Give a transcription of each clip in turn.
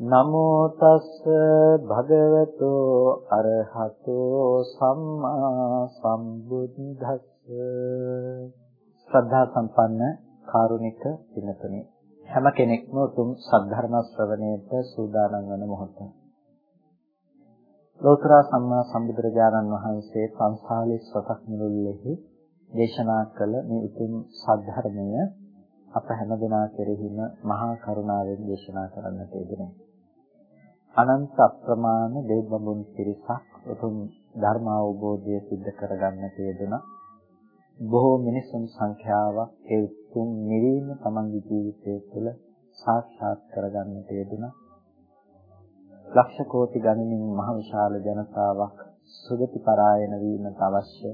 නමෝ තස්ස භගවතෝ අරහතෝ සම්මා සම්බුද්දස්ස. ශ්‍රද්ධා සම්පන්න කාරුණික පින්තුනි හැම කෙනෙක්ම උතුම් සද්ධර්ම ශ්‍රවණයට සූදානම් වන මොහොත. ලෝතර සම්මා සම්බුදුරජාණන් වහන්සේ 45 වසක් මුළුල්ලේහි දේශනා කළ මේ උතුම් සද්ධර්මය අප හැම දෙනා කෙරෙහිම මහා කරුණාවෙන් දේශනා කරන්නට යෙදුනේ. අනන්ත අප්‍රමාණ දෙව්බඹුන් පිරිසක් උතුම් ධර්ම අවබෝධය සිද්ධ කරගන්නට යෙදුණා. බොහෝ මිනිසුන් සංඛ්‍යාවක් ඒ උතුම් නිවීම තමන්ගේ ජීවිතය තුළ සාක්ෂාත් කරගන්නට යෙදුණා. ලක්ෂ කෝටි ගණනින් මහ විශාල ජනතාවක් සුගති පරායන වීමට අවශ්‍ය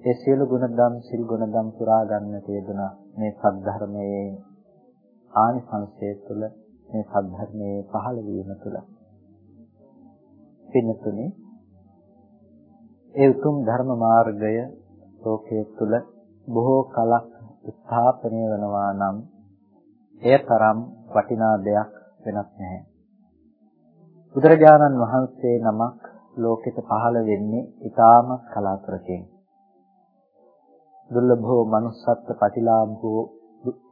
ඒ සියලු ගුණධම් සිල් ගුණධම් පුරා ගන්නට යෙදුණා. මේ සද්ධර්මයේ ආනිසංසය තුළ මේ සද්ධර්මයේ පහළ වීම තුළ පින්නතුනේ ඒ උතුම් ධර්ම මාර්ගය ලෝකයේ තුල බොහෝ කලක් ස්ථාපනය වෙනවා නම් එය තරම් වටිනා දෙයක් වෙනත් නැහැ. බුදුරජාණන් වහන්සේ නමක් ලෝකෙට පහළ වෙන්නේ ඊටාම කලාතුරකින්. දුර්ලභෝ manussත්ත්ව පටිලාභෝ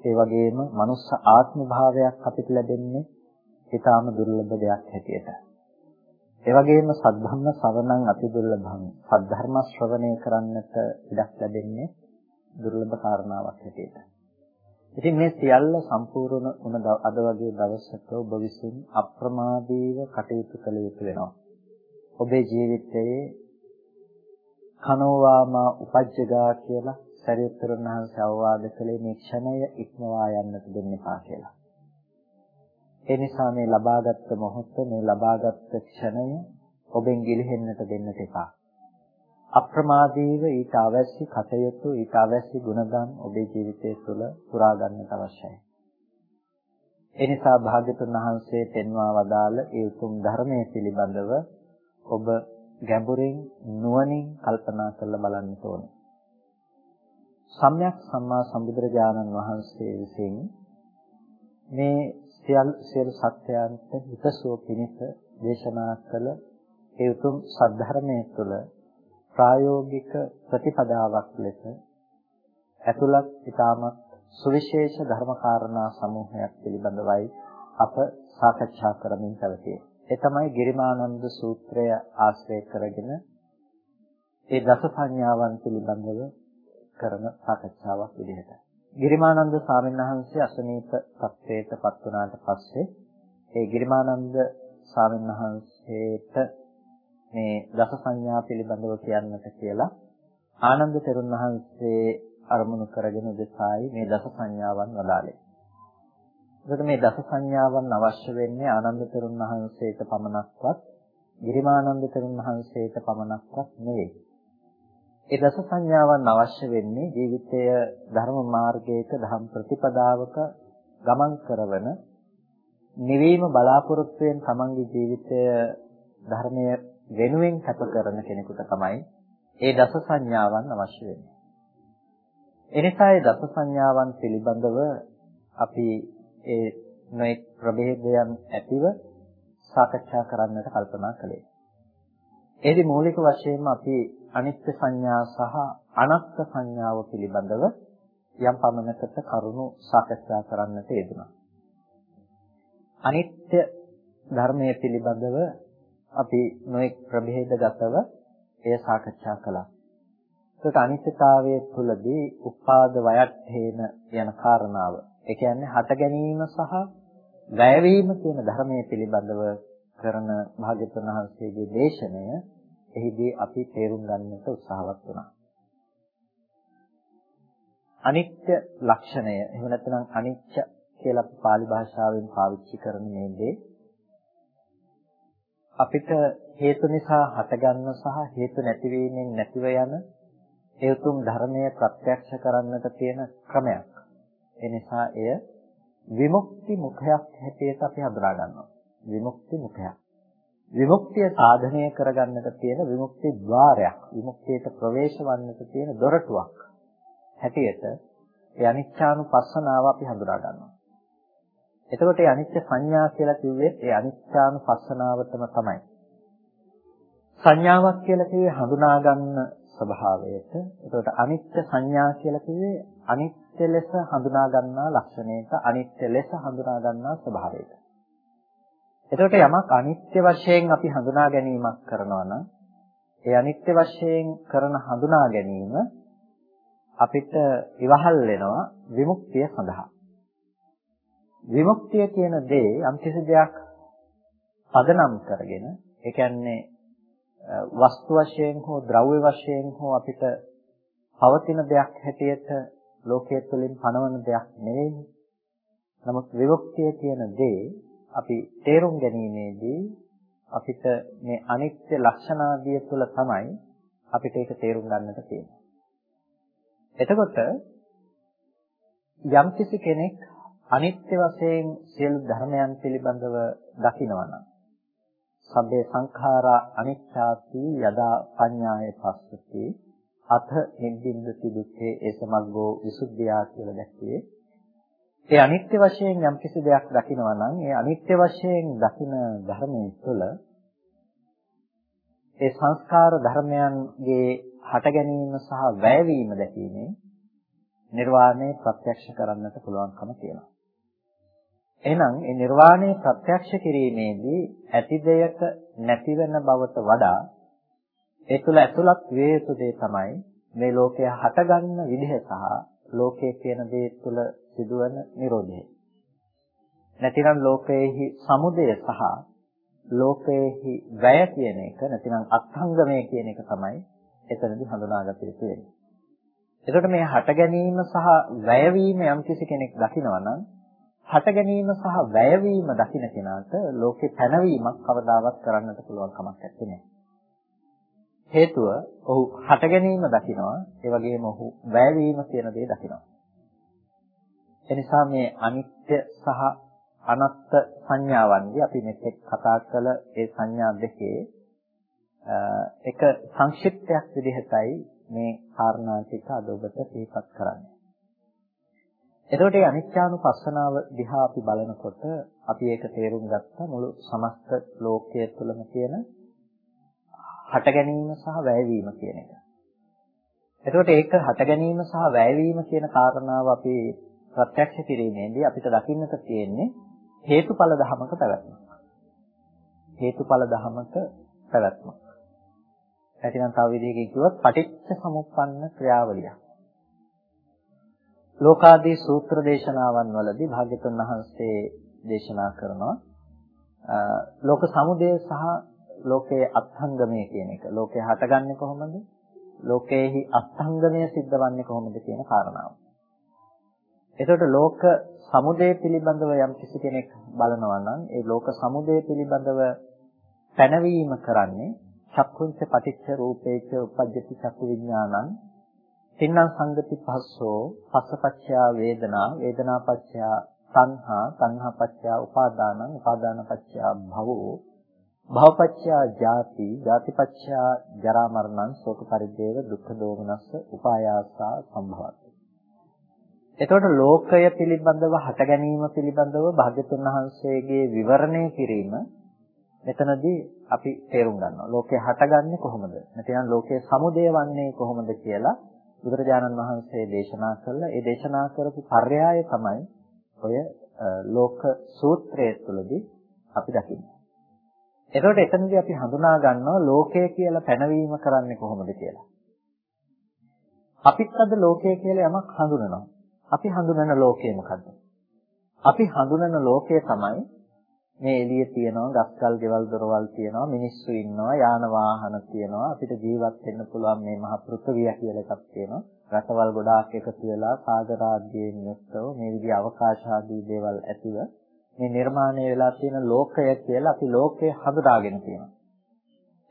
ඒ වගේම මනුස්ස ආත්ම භාවයක් අපිට ලැබෙන්නේ ඊටාම දුර්ලභ දෙයක් හැටියට. ඒ වගේම සද්ධම්ම ශ්‍රවණං අති දුර්ලභං. සද්ධර්ම ශ්‍රවණය කරන්නට ඉඩක් ලැබෙන්නේ දුර්ලභ කාරණාවක් හැටියට. ඉතින් මේ සියල්ල සම්පූර්ණ වුණ අද වගේ දවසක ඔබ විසින් අප්‍රමාදීව කටයුතු කළ යුතු වෙනවා. ඔබේ ජීවිතයේ කනෝවාමා උපජ්ජගා කියලා සරියුත්තරුන් වහන්සේ අවවාද කළේ මේ ක්ෂණය ඉක්මවා යන්නට දෙන්න එපා කියලා. ඒ නිසා මේ ලබාගත් මොහොත මේ ලබාගත් ක්ෂණය ඔබෙන් ගිලිහෙන්නට දෙන්නට එපා. අප්‍රමාදීව ඊට අවශ්‍ය කටයුතු ඊට අවශ්‍ය ගුණධම් ඔබේ ජීවිතය තුළ පුරා ගන්නට අවශ්‍යයි. ඒ නිසා භාග්‍යතුන් වහන්සේ පෙන්වා වදාළ ඒ උතුම් ධර්මයේ පිළිබඳව ඔබ ගැඹුරින් නුවණින් කල්පනා කරලා බලන්න ඕනේ. සම්්‍යක් සම්මා සම්බුදුරජාණන් වහන්සේ විසින් මේ සියලු සියලු සත්‍යයන්ට හිතසුව පිණිස දේශනා කළ ඒ උතුම් සද්ධර්මයේ තුළ ප්‍රායෝගික ප්‍රතිපදාවක් ලෙස ඇතුළත් ඊටමත් සුවිශේෂ ධර්මකාරණා සමූහයක් පිළිබඳවයි අප සාකච්ඡා කරමින් පැවතියේ. ඒ තමයි ගිරිමානන්ද සූත්‍රය ආශ්‍රය කරගෙන ඒ දස සංඥාවන් පිළිබඳව කරන සාකච්ඡාවක් විදිහට. ගිරිමානන්ද ස්වාමීන් වහන්සේ අසනීප තත්වයට පත් වුණාට පස්සේ ඒ ගිරිමානන්ද ස්වාමීන් වහන්සේට මේ දස සංඥා පිළිබඳව කියන්නට කියලා ආනන්ද තෙරුන් වහන්සේ අරමුණු කරගෙන උදෙසායි මේ දස සංඥාවන් වදාළේ. එතකොට මේ දස සංඥාවන් අවශ්‍ය වෙන්නේ ආනන්ද තෙරුන් වහන්සේට පමණක්වත් ගිරිමානන්ද තෙරුන් වහන්සේට පමණක්වත් නෙවෙයි. ඒ දස සංඥාවන් අවශ්‍ය වෙන්නේ ජීවිතය ධර්ම මාර්ගයක ධම් ප්‍රතිපදාවක ගමන් කරවන නිවීම බලාපොරොත්තුෙන් තමන්ගේ ජීවිතය ධර්මයේ වෙනුවෙන් කැප කරන කෙනෙකුට තමයි ඒ දස සංඥාවන් අවශ්‍ය වෙන්නේ. එනිසා ඒ දස සංඥාවන් පිළිබඳව අපි ඒ නොඑක් ප්‍රභේදයන් ඇතිව සාකච්ඡා කරන්නට කල්පනා කළේ. එහිදී මූලික වශයෙන්ම අපි අනිත්‍ය සංඥා සහ අනාත්ම සංඥාව පිළිබඳව යම් පමණකට කරුණු සාකච්ඡා කරන්නට යෙදුණා. අනිත්‍ය ධර්මයේ පිළිබඳව අපි නොඑක් ප්‍රභේදගතව එය සාකච්ඡා කළා. ඒකට අනිත්‍යතාවයේ තුලදී උපාද වයට්ඨේන යන කාරණාව. ඒ කියන්නේ හට ගැනීම සහ වැයවීම කියන ධර්මයේ පිළිබඳව කරන භාග්‍යවතුන් වහන්සේගේ දේශනය එහිදී අපි තේරුම් ගන්නට උත්සාහවත් වුණා. අනිත්‍ය ලක්ෂණය එහෙම නැත්නම් අනිච්ච කියලා පාලි භාෂාවෙන් පාවිච්චි කරන මේ දේ අපිට හේතු නිසා හටගන්න සහ හේතු නැතිවීමෙන් නැතිව යන ඒ උතුම් ධර්මය ප්‍රත්‍යක්ෂ කරන්නට තියෙන ක්‍රමයක්. ඒ නිසා එය විමුක්ති මුඛයක් හැටියට අපි හඳුනා ගන්නවා. විමුක්ති මුඛයක්. විමුක්තිය සාධනය කරගන්නට තියෙන විමුක්ති ద్వාරයක්. විමුක්තියට ප්‍රවේශ වන්නට තියෙන දොරටුවක්. හැටියට ඒ අනිච්චානුපස්සනාව අපි හඳුනා ගන්නවා. එතකොට ඒ අනිත්‍ය සංඥා කියලා කිව්වේ ඒ අනිත්‍යානුපස්සනාවතම තමයි. සංඥාවක් කියලා කිව්වේ හඳුනා ගන්න ස්වභාවයට. එතකොට අනිත්‍ය සංඥා කියලා කිව්වේ අනිත්‍ය ලෙස හඳුනා ගන්නා ලක්ෂණයට, අනිත්‍ය ලෙස හඳුනා ගන්නා ස්වභාවයට. එතකොට යමක් අනිත්‍ය වශයෙන් අපි හඳුනා ගැනීමක් කරනවා නම් ඒ අනිත්‍ය වශයෙන් කරන හඳුනා ගැනීම අපිට ඉවහල් වෙනවා විමුක්තිය සඳහා. විමුක්තිය කියන දේ යම්කිසි දෙයක් පදනම් කරගෙන ඒ කියන්නේ වස්තු වශයෙන් හෝ ද්‍රව්‍ය වශයෙන් හෝ අපිට පවතින දෙයක් හැටියට ලෝකයේ තුලින් පනවන දෙයක් නෙවෙයි. නමුත් විමුක්තිය කියන දේ අපි තේරුම් ගැනීමේදී අපිට මේ අනිත්‍ය ලක්ෂණාදිය තුළ තමයි අපිට ඒක තේරුම් ගන්නට තියෙන්නේ. එතකොට යම්කිසි කෙනෙක් අනිත්‍ය වශයෙන් සියලු ධර්මයන් පිළිබඳව දකිනවා නම් සබ්බේ සංඛාරා අනිච්චාති යදා පඤ්ඤාය පස්සති අත නිබ්බින්දති දුක්ඛේ ඒ සමග්ගෝ විසුද්ධියා කියලා දැක්කේ ඒ අනිත්‍ය වශයෙන් යම්කිසි දෙයක් දකිනවා නම් ඒ අනිත්‍ය වශයෙන් දකින ධර්මයේ තුළ ඒ සංස්කාර ධර්මයන්ගේ හට ගැනීම සහ වැයවීම දැකීමෙන් නිර්වාණය ප්‍රත්‍යක්ෂ කරන්නට පුළුවන්කම තියෙනවා. එහෙනම් මේ නිර්වාණය ප්‍රත්‍යක්ෂ කිරීමේදී ඇති දෙයක නැති වෙන බවට වඩා ඒ තුළ ඇතුළත් වේ යුතු දේ තමයි මේ ලෝකය හටගන්න විදිහ සහ ලෝකයේ කියන දේ තුළ සිදුවන Nirodhe. නැතිනම් ලෝකයේහි සමුදය සහ ලෝකයේහි වැය කියන එක නැතිනම් අත්ංගමය කියන එක තමයි එතනදී හඳුනාගත යුතු වෙන්නේ. එතකොට මේ හට ගැනීම සහ වැයවීම යම්කිසි කෙනෙක් දකිනවා නම් හට ගැනීම සහ වැයවීම දකින කෙනාට ලෝකේ පැනවීමක් කවදාවත් කරන්නට පුළුවන් කමක් නැත්තේ. හේතුව ඔහු හට ගැනීම දකිනවා ඒ වගේම ඔහු වැයවීම කියන දේ දකිනවා. එනිසා මේ අනිත්‍ය සහ අනත්ත් සංඥාවන්ගේ අපි මෙතෙක් කතා කළ ඒ සංඥා දෙකේ එක සංක්ෂිප්තයක් විදිහටයි මේ කාරණා ටික අද ඔබට සිහිපත් කරන්නේ. එතකොට මේ අනිත්‍යානුපස්සනාව දිහා අපි බලනකොට අපි ඒක තේරුම් ගත්තා මුළු සමස්ත ලෝකයේ තුලම තියෙන හට ගැනීම සහ වැයවීම කියන එක. එතකොට ඒක හට ගැනීම සහ වැයවීම කියන කාරණාව අපි ප්‍රත්‍යක්ෂ කිරීමේදී අපිට දකින්නට තියෙන්නේ හේතුඵල ධමක පැවැත්මක්. හේතුඵල ධමක පැවැත්මක්. නැතිනම් තව විදිහකින් කිව්වොත් පටිච්ච සමුප්පන්න ක්‍රියාවලියක්. ලෝකාදී සූත්‍ර දේශනාවන් වලදී භාග්‍යතුන් වහන්සේ දේශනා කරනවා ලෝක සමුදය සහ ලෝකයේ අත්ංගමය කියන එක. ලෝකේ හටගන්නේ කොහොමද? ලෝකයේහි අත්ංගමය සිද්ධවන්නේ කොහොමද කියන කාරණාව. එතකොට ලෝක සමුදය පිළිබඳව යම් කිසි කෙනෙක් බලනවා නම් ඒ ලෝක සමුදය පිළිබඳව පැනවීම කරන්නේ චක්කුංච පටිච්ච රූපේච උපජ්ජති චක්කු විඥානං තින්නම් සංගති පස්සෝ පස්සපච්චයා වේදනා වේදනාපච්චයා සංහා සංහාපච්චයා උපාදානං උපාදානපච්චයා භවෝ භවපච්චයා ජාති ජාතිපච්චයා ජරා මරණං ශෝක පරිදේව දුක්ඛ දෝමනස්ස උපායාසා සම්භවති එතකොට ලෝකය පිළිබඳව හට ගැනීම පිළිබඳව භාග්‍යතුන් වහන්සේගේ විවරණය කිරීම මෙතනදී අපි තේරුම් ගන්නවා. ලෝකය හටගන්නේ කොහොමද? නැත්නම් ලෝකයේ සමුදය වන්නේ කොහොමද කියලා බුදුරජාණන් වහන්සේ දේශනා කළා. ඒ දේශනා කරපු පර්යාය තමයි ඔය ලෝක සූත්‍රයේ තුලදී අපි දකින්නේ. එතකොට එතනදී අපි හඳුනා ගන්නවා ලෝකය කියලා පැනවීම කරන්නේ කොහොමද කියලා. අපිත් අද ලෝකය කියලා යමක් හඳුනනවා. අපි හඳුනන ලෝකය මොකද්ද? අපි හඳුනන ලෝකය තමයි මේ එළියේ තියෙනවා ගස්කල් ගෙවල් දොරවල් තියෙනවා මිනිස්සු ඉන්නවා යාන වාහන තියෙනවා අපිට ජීවත් වෙන්න පුළුවන් මේ මහ පෘථිවිය කියලා එකක් තියෙනවා රටවල් ගොඩාක් එකතු වෙලා සාගරාද්‍යයෙන් යුක්තව මේ විදිහ අවකාශ ආදී දේවල් ඇතිව මේ නිර්මාණය වෙලා තියෙන ලෝකය කියලා අපි ලෝකය හඳුනාගෙන තියෙනවා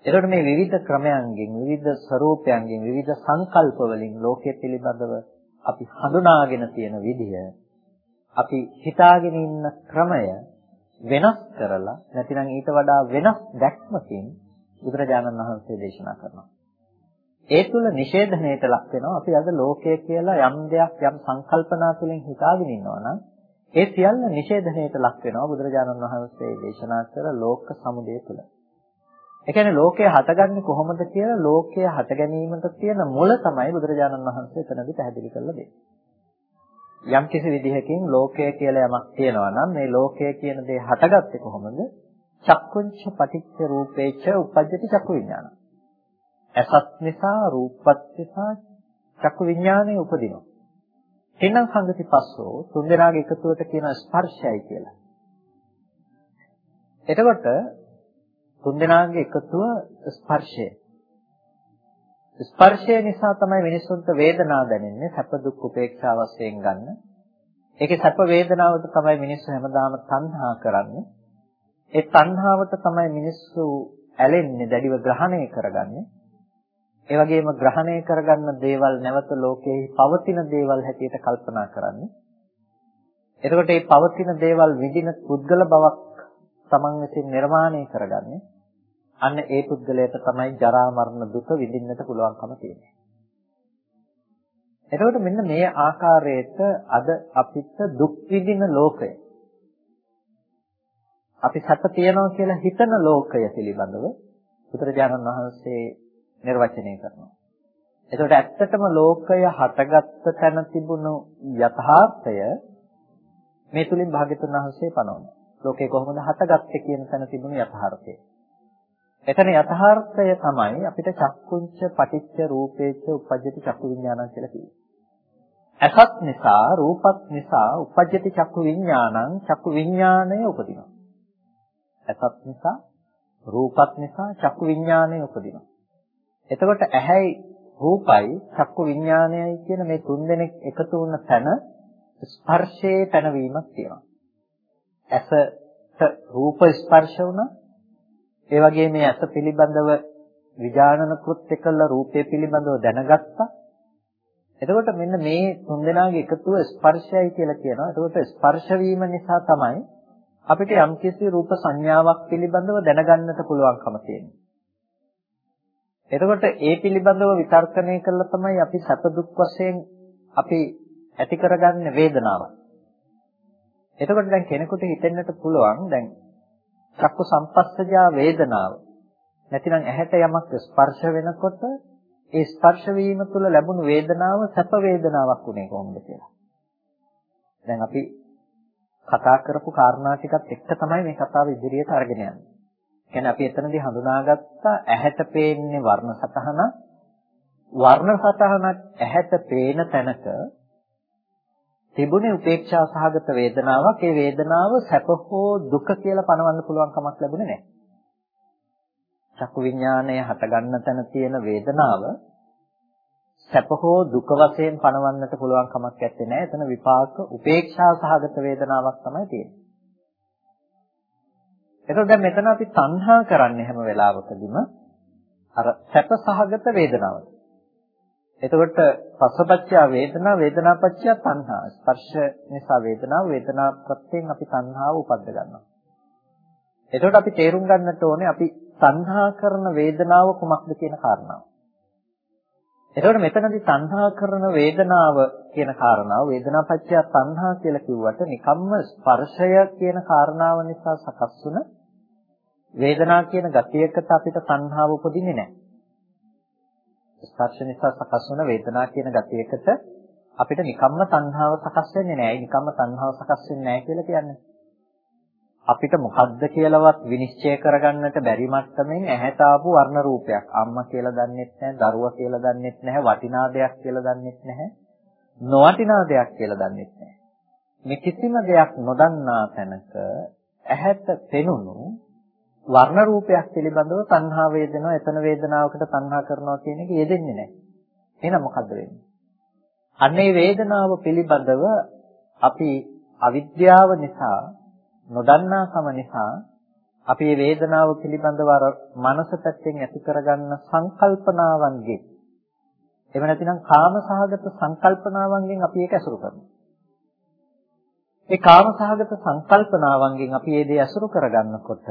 එතකොට මේ විවිධ ක්‍රමයන්ගෙන් විවිධ ස්වરૂපයන්ගෙන් විවිධ සංකල්ප වලින් ලෝකය පිළිබඳව අපි හඳුනාගෙන තියෙන විදිය අපි හිතාගෙන ඉන්න ක්‍රමය වෙනස් කරලා නැතිනම් ඊට වඩා වෙනස් දැක්මකින් බුදුරජාණන් වහන්සේ දේශනා කරනවා. ඒ තුල නිෂේධණයට ලක් වෙනවා අපි අද ලෝකය කියලා යම් දෙයක් යම් සංකල්පනා තුළින් හිතාගෙන ඉන්නවා නම් ඒ සියල්ල නිෂේධණයට ලක් වෙනවා බුදුරජාණන් වහන්සේ දේශනා කර ලෝක සමුදය තුළ. ඒ කියන්නේ ලෝකය හටගන්නේ කොහොමද කියලා ලෝකය හට ගැනීමට තියෙන මුල තමයි බුදුරජාණන් වහන්සේ එතනදී පැහැදිලි කරලා දෙන්නේ. යම් කිසි විදිහකින් ලෝකය කියලා යමක් තියෙනවා නම් මේ ලෝකය කියන දේ හටගත්තේ කොහොමද? චක්කුංච පටිච්ච රූපේච උපජ්ජති චක්කු විඥාන. ඇසත් නිසා රූපත් නිසා චක්කු විඥානය උපදිනවා. එනම් සංගති පස්සෝ තුන්දෙනාගේ එකතුවට කියන ස්පර්ශයයි කියලා. එතකොට තුන්දෙනාගේ එකතුව ස්පර්ශය. ස්පර්ශය නිසා තමයි මිනිසුන්ට වේදනාව දැනෙන්නේ සැප දුක් උපේක්ෂා වශයෙන් ගන්න. ඒකේ සැප වේදනාවට තමයි මිනිස්සු හැමදාම තණ්හා කරන්නේ. ඒ තණ්හාවට තමයි මිනිස්සු ඇලෙන්නේ දැඩිව ග්‍රහණය කරගන්නේ. ඒ වගේම ග්‍රහණය කරගන්න දේවල් නැවත ලෝකයේ පවතින දේවල් හැටියට කල්පනා කරන්නේ. එතකොට මේ පවතින දේවල් විඳින පුද්ගල බවක් තමන් විසින් නිර්මාණය කරගන්නේ. අන්න ඒ පුද්ගලයාට තමයි ජරා මරණ දුක විඳින්නට පුළුවන්කම තියෙන්නේ. එතකොට මෙන්න මේ ආකාරයට අද අපිට දුක් විඳින ලෝකය අපි සැප තියනවා කියලා හිතන ලෝකය පිළිබඳව බුදුරජාණන් වහන්සේ නිර්වචනය කරනවා. එතකොට ඇත්තටම ලෝකය හටගත්ත තැන තිබුණු යථාර්ථය මේ තුලින් භාග්‍යතුන් වහන්සේ පනවනවා. ලෝකේ කොහොමද හටගත්තේ කියන තැන තිබුණු යථාර්ථය. එතන යථාර්ථය තමයි අපිට චක්කුංච පටිච්ච රූපේච උපජ්ජති චක්කු විඥානං කියලා කිව්වේ. ඇසත් නිසා රූපත් නිසා උපජ්ජති චක්කු විඥානං චක්කු විඥානය උපදිනවා. ඇසත් නිසා රූපත් නිසා චක්කු විඥානය උපදිනවා. එතකොට ඇහැයි රූපයි චක්කු විඥානයයි කියන මේ තුන් දෙනෙක් එකතු වුණ තැන ස්පර්ශයේ පැනවීමක් තියෙනවා. ඇසට රූප ස්පර්ශ වුණා ඒ වගේ මේ ඇස පිළිබඳව විඥානන කෘත්‍ය කළ රූපය පිළිබඳව දැනගත්තා. එතකොට මෙන්න මේ තුන්දෙනාගේ එකතුව ස්පර්ශයයි කියලා කියනවා. එතකොට ස්පර්ශ වීම නිසා තමයි අපිට යම්කිසි රූප සංඥාවක් පිළිබඳව දැනගන්නට පුළුවන්කම තියෙන්නේ. එතකොට ඒ පිළිබඳව විතර්කණය කළා තමයි අපි සැප දුක් වශයෙන් අපි ඇති කරගන්න වේදනාව. එතකොට දැන් කෙනෙකුට හිතෙන්නට පුළුවන් දැන් චක්කු සම්පස්සජා වේදනාව. නැතිනම් ඇහැට යමක් ස්පර්ශ වෙනකොට ඒ ස්පර්ශ වීම තුළ ලැබුණු වේදනාව සැප වේදනාවක් උනේ කොහොමද කියලා. දැන් අපි කතා කරපු කාරණා ටිකත් එක්ක තමයි මේ කතාව ඉදිරියට අරගෙන යන්නේ. කියන්නේ අපි එතනදී හඳුනාගත්ත ඇහැට පේන්නේ වර්ණ සතහන වර්ණ සතහනක් ඇහැට පේන තැනක තිබුණේ උපේක්ෂා සහගත වේදනාවක්. ඒ වේදනාව සැප හෝ දුක කියලා පනවන්න පුළුවන් කමක් ලැබුණේ නැහැ. චක්කු විඥානය හටගන්න තැන තියෙන වේදනාව සැප හෝ දුක වශයෙන් පනවන්නට පුළුවන් කමක් නැත්තේ නෑ. එතන විපාක උපේක්ෂා සහගත වේදනාවක් තමයි තියෙන්නේ. එතකොට දැන් මෙතන අපි තණ්හා කරන්නේ හැම වෙලාවකදීම අර සැප සහගත වේදනාවට. එතකොට පස්සපච්චය වේදනා වේදනාපච්චය තණ්හා. ස්පර්ශ නිසා වේදනාව වේදනා ප්‍රත්‍යයෙන් අපි තණ්හාව උපද්ද ගන්නවා. එතකොට අපි තේරුම් ගන්නට ඕනේ අපි තණ්හා කරන වේදනාව කුමක්ද කියන කාරණාව. එතකොට මෙතනදී තණ්හා කරන වේදනාව කියන කාරණාව වේදනාපච්චය තණ්හා කියලා කිව්වට නිකම්ම ස්පර්ශය කියන කාරණාව නිසා සකස් වුණ වේදනා කියන ගතියකට අපිට තණ්හාව උපදින්නේ නැහැ. ස්පර්ශ නිසා සකස් වන වේදනා කියන ගතියකට අපිට නිකම්ම තණ්හාව සකස් වෙන්නේ නැහැ. නිකම්ම තණ්හාව සකස් වෙන්නේ නැහැ කියලා කියන්නේ. අපිට මොකද්ද කියලාවත් විනිශ්චය කරගන්නට බැරි මට්ටමින් ඇහැට ආපු වර්ණ රූපයක්. අම්මා කියලා දන්නෙත් නැහැ, දරුවා කියලා දන්නෙත් නැහැ, වටිනා දෙයක් කියලා දන්නෙත් නැහැ, නොවටිනා දෙයක් කියලා දන්නෙත් නැහැ. මේ කිසිම දෙයක් නොදන්නා තැනක ඇහැට පෙනුණු වර්ණ රූපයක් පිළිබඳව තණ්හා වේදනාව, එතන වේදනාවකට තණ්හා කරනවා කියන එක යෙදෙන්නේ නැහැ. එහෙනම් මොකද්ද වෙන්නේ? අන්නේ වේදනාව පිළිබඳව අපි අවිද්‍යාව නිසා නොදන්නාකම නිසා අපි මේ වේදනාව පිළිබඳව අර මනස පැත්තෙන් ඇති කරගන්න සංකල්පනාවන්ගේ එහෙම නැතිනම් කාමසහගත සංකල්පනාවන්ගෙන් අපි ඒක ඇසුරු කරනවා. ඒ කාමසහගත සංකල්පනාවන්ගෙන් අපි මේ දේ ඇසුරු කරගන්නකොට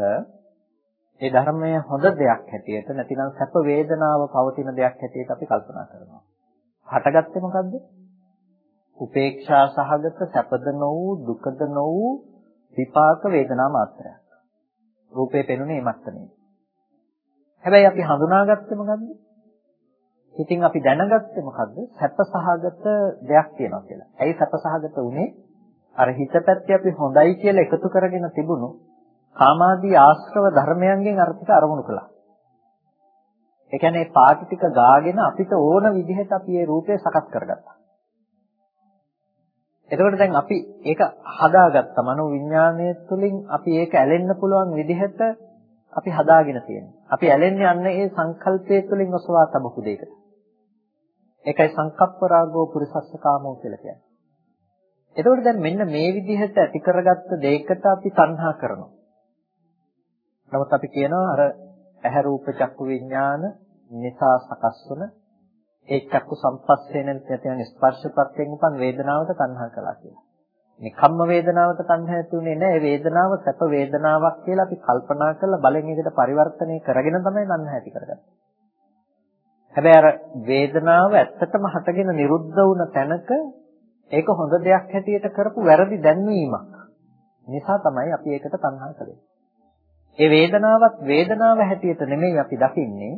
ඒ ධර්මය හොඳ දෙයක් හැටියට නැතිනම් සැප වේදනාව පවතින දෙයක් හැටියට අපි කල්පනා කරනවා. හටගත්තේ මොකද්ද? උපේක්ෂා සහගත සැපද නොවූ දුකද නොවූ විපාක වේදනා මාත්‍රයක්. රූපේ පෙනුනේ මත්තනේ. හැබැයි අපි හඳුනාගත්තේ මොකද්ද? ඉතින් අපි දැනගත්තේ මොකද්ද? සැප සහගත දෙයක් තියෙනවා කියලා. ඇයි සැප සහගත උනේ? අර හිත පැත්තේ අපි හොඳයි කියලා එකතු කරගෙන තිබුණු කාමාදී ආශ්‍රව ධර්මයන්ගෙන් අර්ථික අරමුණු කළා. ඒ කියන්නේ පාටි ටික ගාගෙන අපිට ඕන විදිහට අපි මේ රූපය සකස් කරගත්තා. එතකොට දැන් අපි ඒක හදාගත්තා. මනෝ විඥානය තුළින් අපි ඒක ඇලෙන්න පුළුවන් විදිහට අපි හදාගෙන තියෙනවා. අපි ඇලෙන්නේ අන්න ඒ සංකල්පය තුළින් ඔසවා තබපු දෙයකට. ඒකයි සංකප්ප රාගෝ පුරිසස්ස කාමෝ කියලා කියන්නේ. එතකොට දැන් මෙන්න මේ විදිහට ඇති කරගත්ත දෙයකට අපි තණ්හා කරනවා. නමුත් අපි කියනවා අර ඇහැ රූප චක්කු විඥාන නිසා සකස් වන ඒ චක්කු සම්පස්සේන නැත්නම් ස්පර්ශපත්යෙන් උපන් වේදනාවට තණ්හා කළා කියලා. මේ කම්ම වේදනාවට තණ්හා ඇතුනේ නැහැ. ඒ වේදනාව සැප වේදනාවක් කියලා අපි කල්පනා කරලා බලෙන් ඒකට පරිවර්තනය කරගෙන තමයි තණ්හා ඇති කරගන්නේ. හැබැයි අර වේදනාව ඇත්තටම හටගෙන නිරුද්ධ වුණ තැනක ඒක හොඳ දෙයක් හැටියට කරපු වැරදි දැන්වීමක්. නිසා තමයි අපි ඒකට තණ්හා කළේ. ඒ වේදනාවත් වේදනාව හැටියට නෙමෙයි අපි දකින්නේ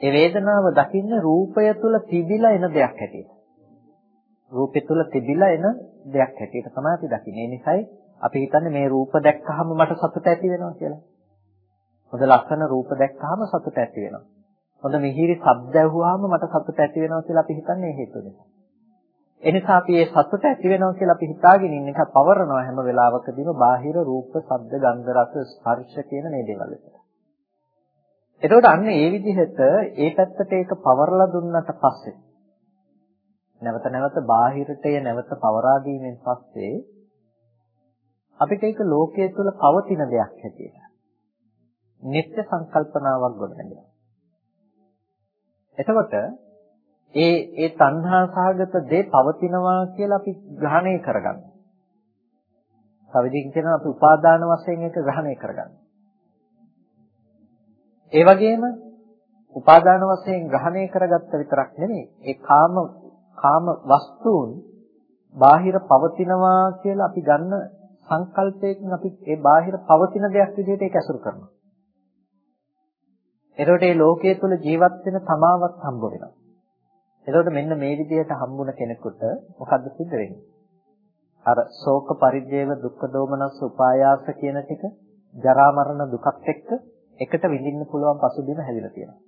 ඒ වේදනාව දකින්න රූපය තුල තිබිලා එන දෙයක් හැටියට. රූපය තුල තිබිලා එන දෙයක් හැටියට තමයි අපි දකින්නේ. ඒ නිසායි අපි හිතන්නේ මේ රූප දැක්කහම මට සතුට ඇති වෙනවා කියලා. හොඳ ලස්සන රූප දැක්කහම සතුට ඇති වෙනවා. හොඳ මිහිරි ශබ්ද ඇහුවාම මට සතුට ඇති වෙනවා කියලා අපි හිතන්නේ ඒ හේතුව නිසා. එනිසා අපි මේ සතුට ඇති වෙනවා කියලා අපි හිතාගෙන ඉන්න එක පවරනවා හැම වෙලාවකදීම බාහිර රූප, ශබ්ද, ගන්ධ, රස, ස්පර්ශ කියන මේ දේවල් එක්ක. එතකොට අන්න ඒ විදිහට ඒ පැත්තට ඒක පවරලා දුන්නට පස්සේ නැවත නැවත බාහිරටය නැවත පවරා දීමෙන් පස්සේ අපිට ඒක ලෝකයේ තුල පවතින දෙයක් හැටියට නිත්‍ය සංකල්පනාවක් ගොඩනගෙනවා. එතකොට ඒ ඒ තණ්හා සහගත දේ පවතිනවා කියලා අපි ග්‍රහණය කරගන්නවා. තව විදිහකින් කියනවා අපි උපාදාන වශයෙන් ඒක ග්‍රහණය කරගන්නවා. ඒ වගේම උපාදාන වශයෙන් ග්‍රහණය කරගත්ත විතරක් නෙමෙයි ඒ කාම කාම වස්තුන් බාහිර පවතිනවා කියලා අපි ගන්න සංකල්පයකින් අපි ඒ බාහිර පවතින දෙයක් විදිහට ඒක ඇසුරු කරනවා. එතකොට මේ ලෝකයේ තුල ජීවත් වෙන තමාවත් හම්බ වෙනවා. එතකොට මෙන්න මේ විදිහට හම්බුන කෙනෙකුට මොකද්ද සිද්ධ වෙන්නේ? අර ශෝක පරිදේව දුක්ඛ දෝමනස් උපායාස කියන ටික ජරා මරණ දුකත් එක්ක එකට විඳින්න පුළුවන් පසුබිම හැදිලා තියෙනවා.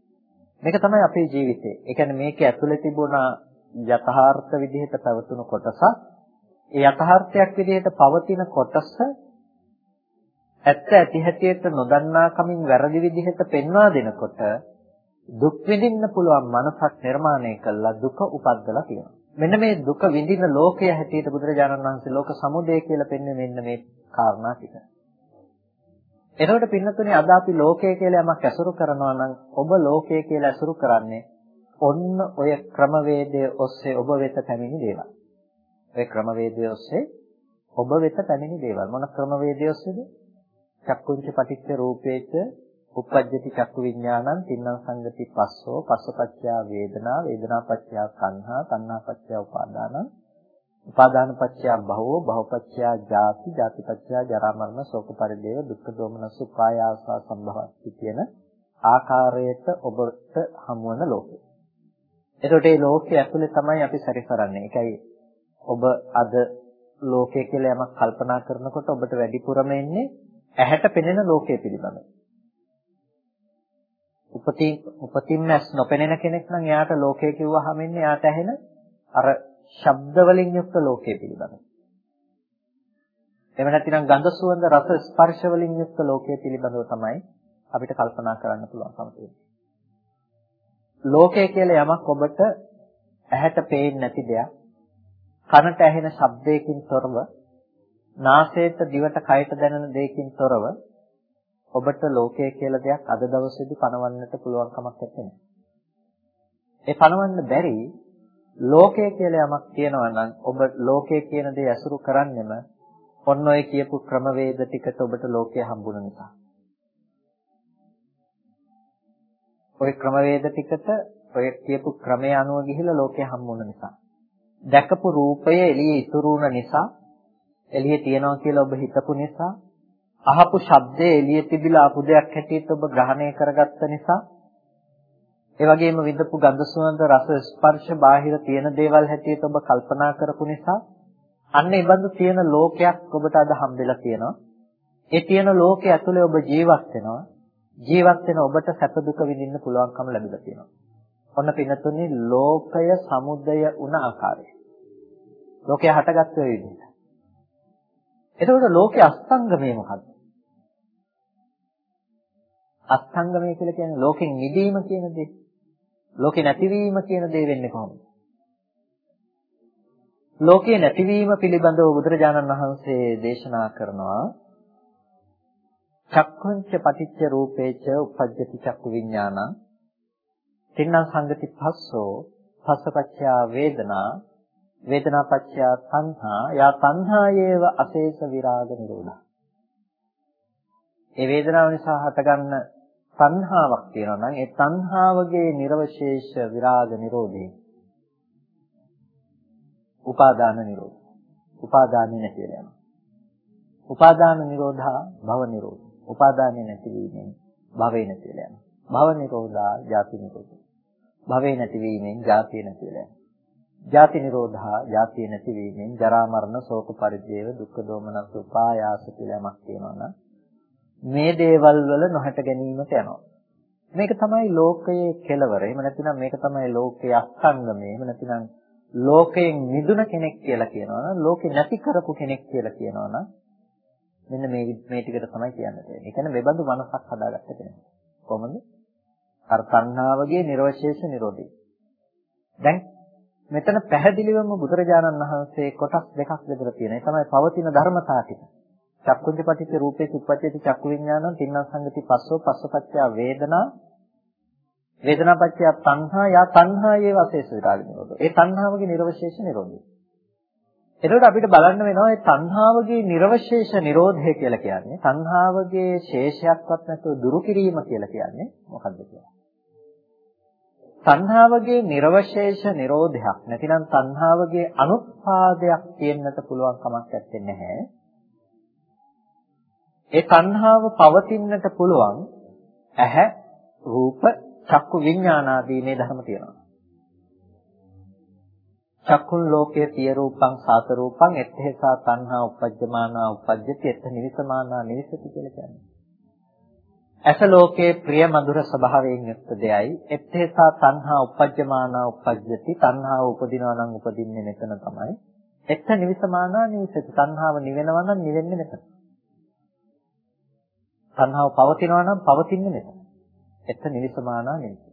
මේක තමයි අපේ ජීවිතේ. ඒ කියන්නේ මේකේ ඇතුලේ තිබුණ යථාර්ථ විදිහට පැවතුණු කොටස ඒ යථාර්ථයක් විදිහට පවතින කොටස ඇත්ත ඇති හැටියට නොදන්නා කමින් වැරදි විදිහට පෙන්වා දෙනකොට දුක් විඳින්න පුළුවන් මනසක් නිර්මාණය කළා දුක උපද්දලා තියෙනවා. මෙන්න මේ දුක විඳින ලෝකය හැටියට බුදුරජාණන් වහන්සේ ලෝක සමුදය කියලා පෙන්වන්නේ මෙන්න මේ කාරණා ටික. එතකොට පින්නතුනේ අද අපි ලෝකය කියලා යමක් ඇසුරු කරනවා නම් ඔබ ලෝකය කියලා ඇසුරු කරන්නේ ඔන්න ඔය ක්‍රමවේදයේ ඔස්සේ ඔබ වෙත පැමිණි දේවල්. ඔය ක්‍රමවේදයේ ඔස්සේ ඔබ වෙත පැමිණි දේවල්. මොන ක්‍රමවේදයේ ඔස්සේද? චක්කුංච පටිච්ච රූපේච උප්පජ්ජති චක්කු විඥානං තින්නම් සංගති පස්සෝ පස්සපච්චා වේදනා වේදනාපච්චා සංහා සංහාපච්චා උපාදානං උපාදාන පත්‍ය භවෝ භවපත්‍ය ජාති ජාතිපත්‍ය ජරා මරණ ශෝක පරිදේව දුක්ඛ දෝමනස උපායාස සම්භවති කියන ආකාරයට ඔබට හමුවන ලෝකය. එතකොට මේ ලෝකයේ ඇතුලේ තමයි අපි සැරිසරන්නේ. ඒකයි ඔබ අද ලෝකය කියලා යමක් කල්පනා කරනකොට ඔබට වැඩිපුරම එන්නේ ඇහැට පෙනෙන ලෝකය පිළිබඳව. උපතින් උපතින්ම ඇස් නොපෙනෙන කෙනෙක් නම් එයාට ලෝකය කිව්වහම එන්නේ එයාට ඇහෙන අර ශබ්ද වලින් යුක්ත ලෝකය පිළිබඳව. එහෙම නැතිනම් ගඳ සුවඳ රස ස්පර්ශ වලින් යුක්ත ලෝකය පිළිබඳව තමයි අපිට කල්පනා කරන්න පුළුවන්කම තියෙන්නේ. ලෝකය කියලා යමක් ඔබට ඇහැට පේන්නේ නැති දෙයක් කනට ඇහෙන ශබ්දයකින් තොරව නාසයට දිවට කයට දැනෙන දෙයකින් තොරව ඔබට ලෝකය කියලා දෙයක් අද දවසේදී පණවන්නට පුළුවන් කමක් නැත්තේ. ඒ පණවන්න බැරි ලෝකය කියලා යමක් තියෙනවා නම් ඔබ ලෝකය කියන දේ ඇසුරු කරන්නෙම ඔන්න ඔය කියපු ක්‍රමවේද ටිකට ඔබට ලෝකය හම්බුන නිසා. ඔය ක්‍රමවේද ටිකට ඔය කියපු ක්‍රමය අනුව ගිහිලා ලෝකය හම්බුන නිසා. දැකපු රූපය එළියේ ඉතුරු වුණ නිසා එළියේ තියනවා කියලා ඔබ හිතපු නිසා අහපු ශබ්දය එළියේ තිබිලා ආපු දෙයක් හැටියට ඔබ ග්‍රහණය කරගත්ත නිසා ඒ වගේම විඳපු ගඳ සුවඳ රස ස්පර්ශ බාහිර තියෙන දේවල් හැටියට ඔබ කල්පනා කරපු නිසා අන්න ඒ බඳු තියෙන ලෝකයක් ඔබට අද හම්බෙලා තියෙනවා. ඒ තියෙන ලෝකයේ ඇතුලේ ඔබ ජීවත් වෙනවා. ජීවත් වෙන ඔබට සැප දුක විඳින්න පුළුවන්කම ලැබිලා තියෙනවා. ඔන්න පින්නතුනි ලෝකය සමුදය වුණ ආකාරය. ලෝකය හටගත්ත ඒ විදිහට. එතකොට ලෝකයේ අස්තංගමය මොකද්ද? අස්තංගමය කියලා කියන්නේ ලෝකෙන් මිදීම කියන දේ. ලෝකේ නැතිවීම කියන දේ වෙන්නේ කොහොමද? ලෝකයේ නැතිවීම පිළිබඳව බුදුරජාණන් වහන්සේ දේශනා කරනවා. චක්ඛුංච පටිච්ච රූපේච උපජ්ජති චක්කු විඥානං. තින්නම් සංගති පස්සෝ පස්සපච්චා වේදනා. වේදනාපච්චා සංහා යා සංහායේව අශේෂ විරාග නිරෝධා. ඒ වේදනාව නිසා හටගන්න සංහාවක් තියෙනවා නම් ඒ සංහාවගේ නිර්වශේෂ විරාග නිරෝධේ උපාදාන නිරෝධ. උපාදානෙ නැති වෙනවා උපාදාන නිරෝධා භව නිරෝධ. උපාදානෙ නැතිවීමෙන් භවේ නැති වෙනවා භව නිරෝධා ජාති නිරෝධ. භවේ නැතිවීමෙන් ජාතිය නැති වෙනවා. ජාති නිරෝධා ජාතිය නැතිවීමෙන් ජරා මරණ ශෝක පරිදේව දුක්ඛ දෝමනස් උපායාස කියලා යමක් තියෙනවා මේ දේවල් වල නොහැට ගැනීමට යනවා. මේක තමයි ලෝකයේ කෙලවර. එහෙම නැතිනම් මේක තමයි ලෝකයේ අස්තංගමය. එහෙම නැතිනම් ලෝකයෙන් මිදුන කෙනෙක් කියලා කියනවා නම් ලෝකේ නැති කරපු කෙනෙක් කියලා කියනවා නම් මෙන්න මේ මේ ටිකට තමයි කියන්නේ. ඒ කියන්නේ මේ බඳු මනසක් හදාගත්ත කෙනෙක්. කොහොමද? අර සංහාවගේ නිර්වශේෂ නිරෝධය. දැන් මෙතන පැහැදිලිවම බුදුරජාණන් වහන්සේ කොටස් දෙකක් බෙදලා තියෙනවා. ඒ තමයි පවතින ධර්මතා ටික. චක්කුංජ පටිච්ච රූපේ සුප්පච්චේති චක්කු විඥානං තින්නම් සංගති පස්සෝ පස්සපච්චය වේදනා වේදනාපච්චය තණ්හා යා තණ්හායේ වශේෂ විරාග නිරෝධය. ඒ තණ්හාවගේ නිර්වශේෂ නිරෝධය. එතකොට අපිට බලන්න වෙනවා මේ තණ්හාවගේ නිර්වශේෂ නිරෝධය කියලා කියන්නේ තණ්හාවගේ ශේෂයක්වත් නැතුව දුරු කිරීම කියලා කියන්නේ මොකක්ද කියලා. තණ්හාවගේ නිර්වශේෂ නිරෝධයක් නැතිනම් තණ්හාවගේ අනුත්පාදයක් තියෙන්නට පුළුවන් කමක් නැත්තේ නැහැ. ඒ තණ්හාව පවතින්නට පුළුවන් ඇහැ, රූප, චක්කු විඥානාදී මේ ධර්ම තියෙනවා. චක්කුන් ලෝකයේ තිය රූපං සාත රූපං එත්තේසා තණ්හා උපජ්ජමානා උපජ්ජති එත්ත නිවිසමානා නිවිසති කියලා කියන්නේ. ඇස ලෝකයේ ප්‍රිය මధుර ස්වභාවයෙන් යුක්ත දෙයයි එත්තේසා තණ්හා උපජ්ජමානා උපජ්ජති තණ්හාව උපදිනවා නම් උපදින්නේ මෙතන තමයි. එත්ත නිවිසමානා නිවිසති තණ්හාව නිවෙනවා නම් නිවෙන්නේ මෙතන. තණ්හාව පවතිනවා නම් පවතින්නේ මෙතන. එත්ත නිවිසමානා නිවිසති.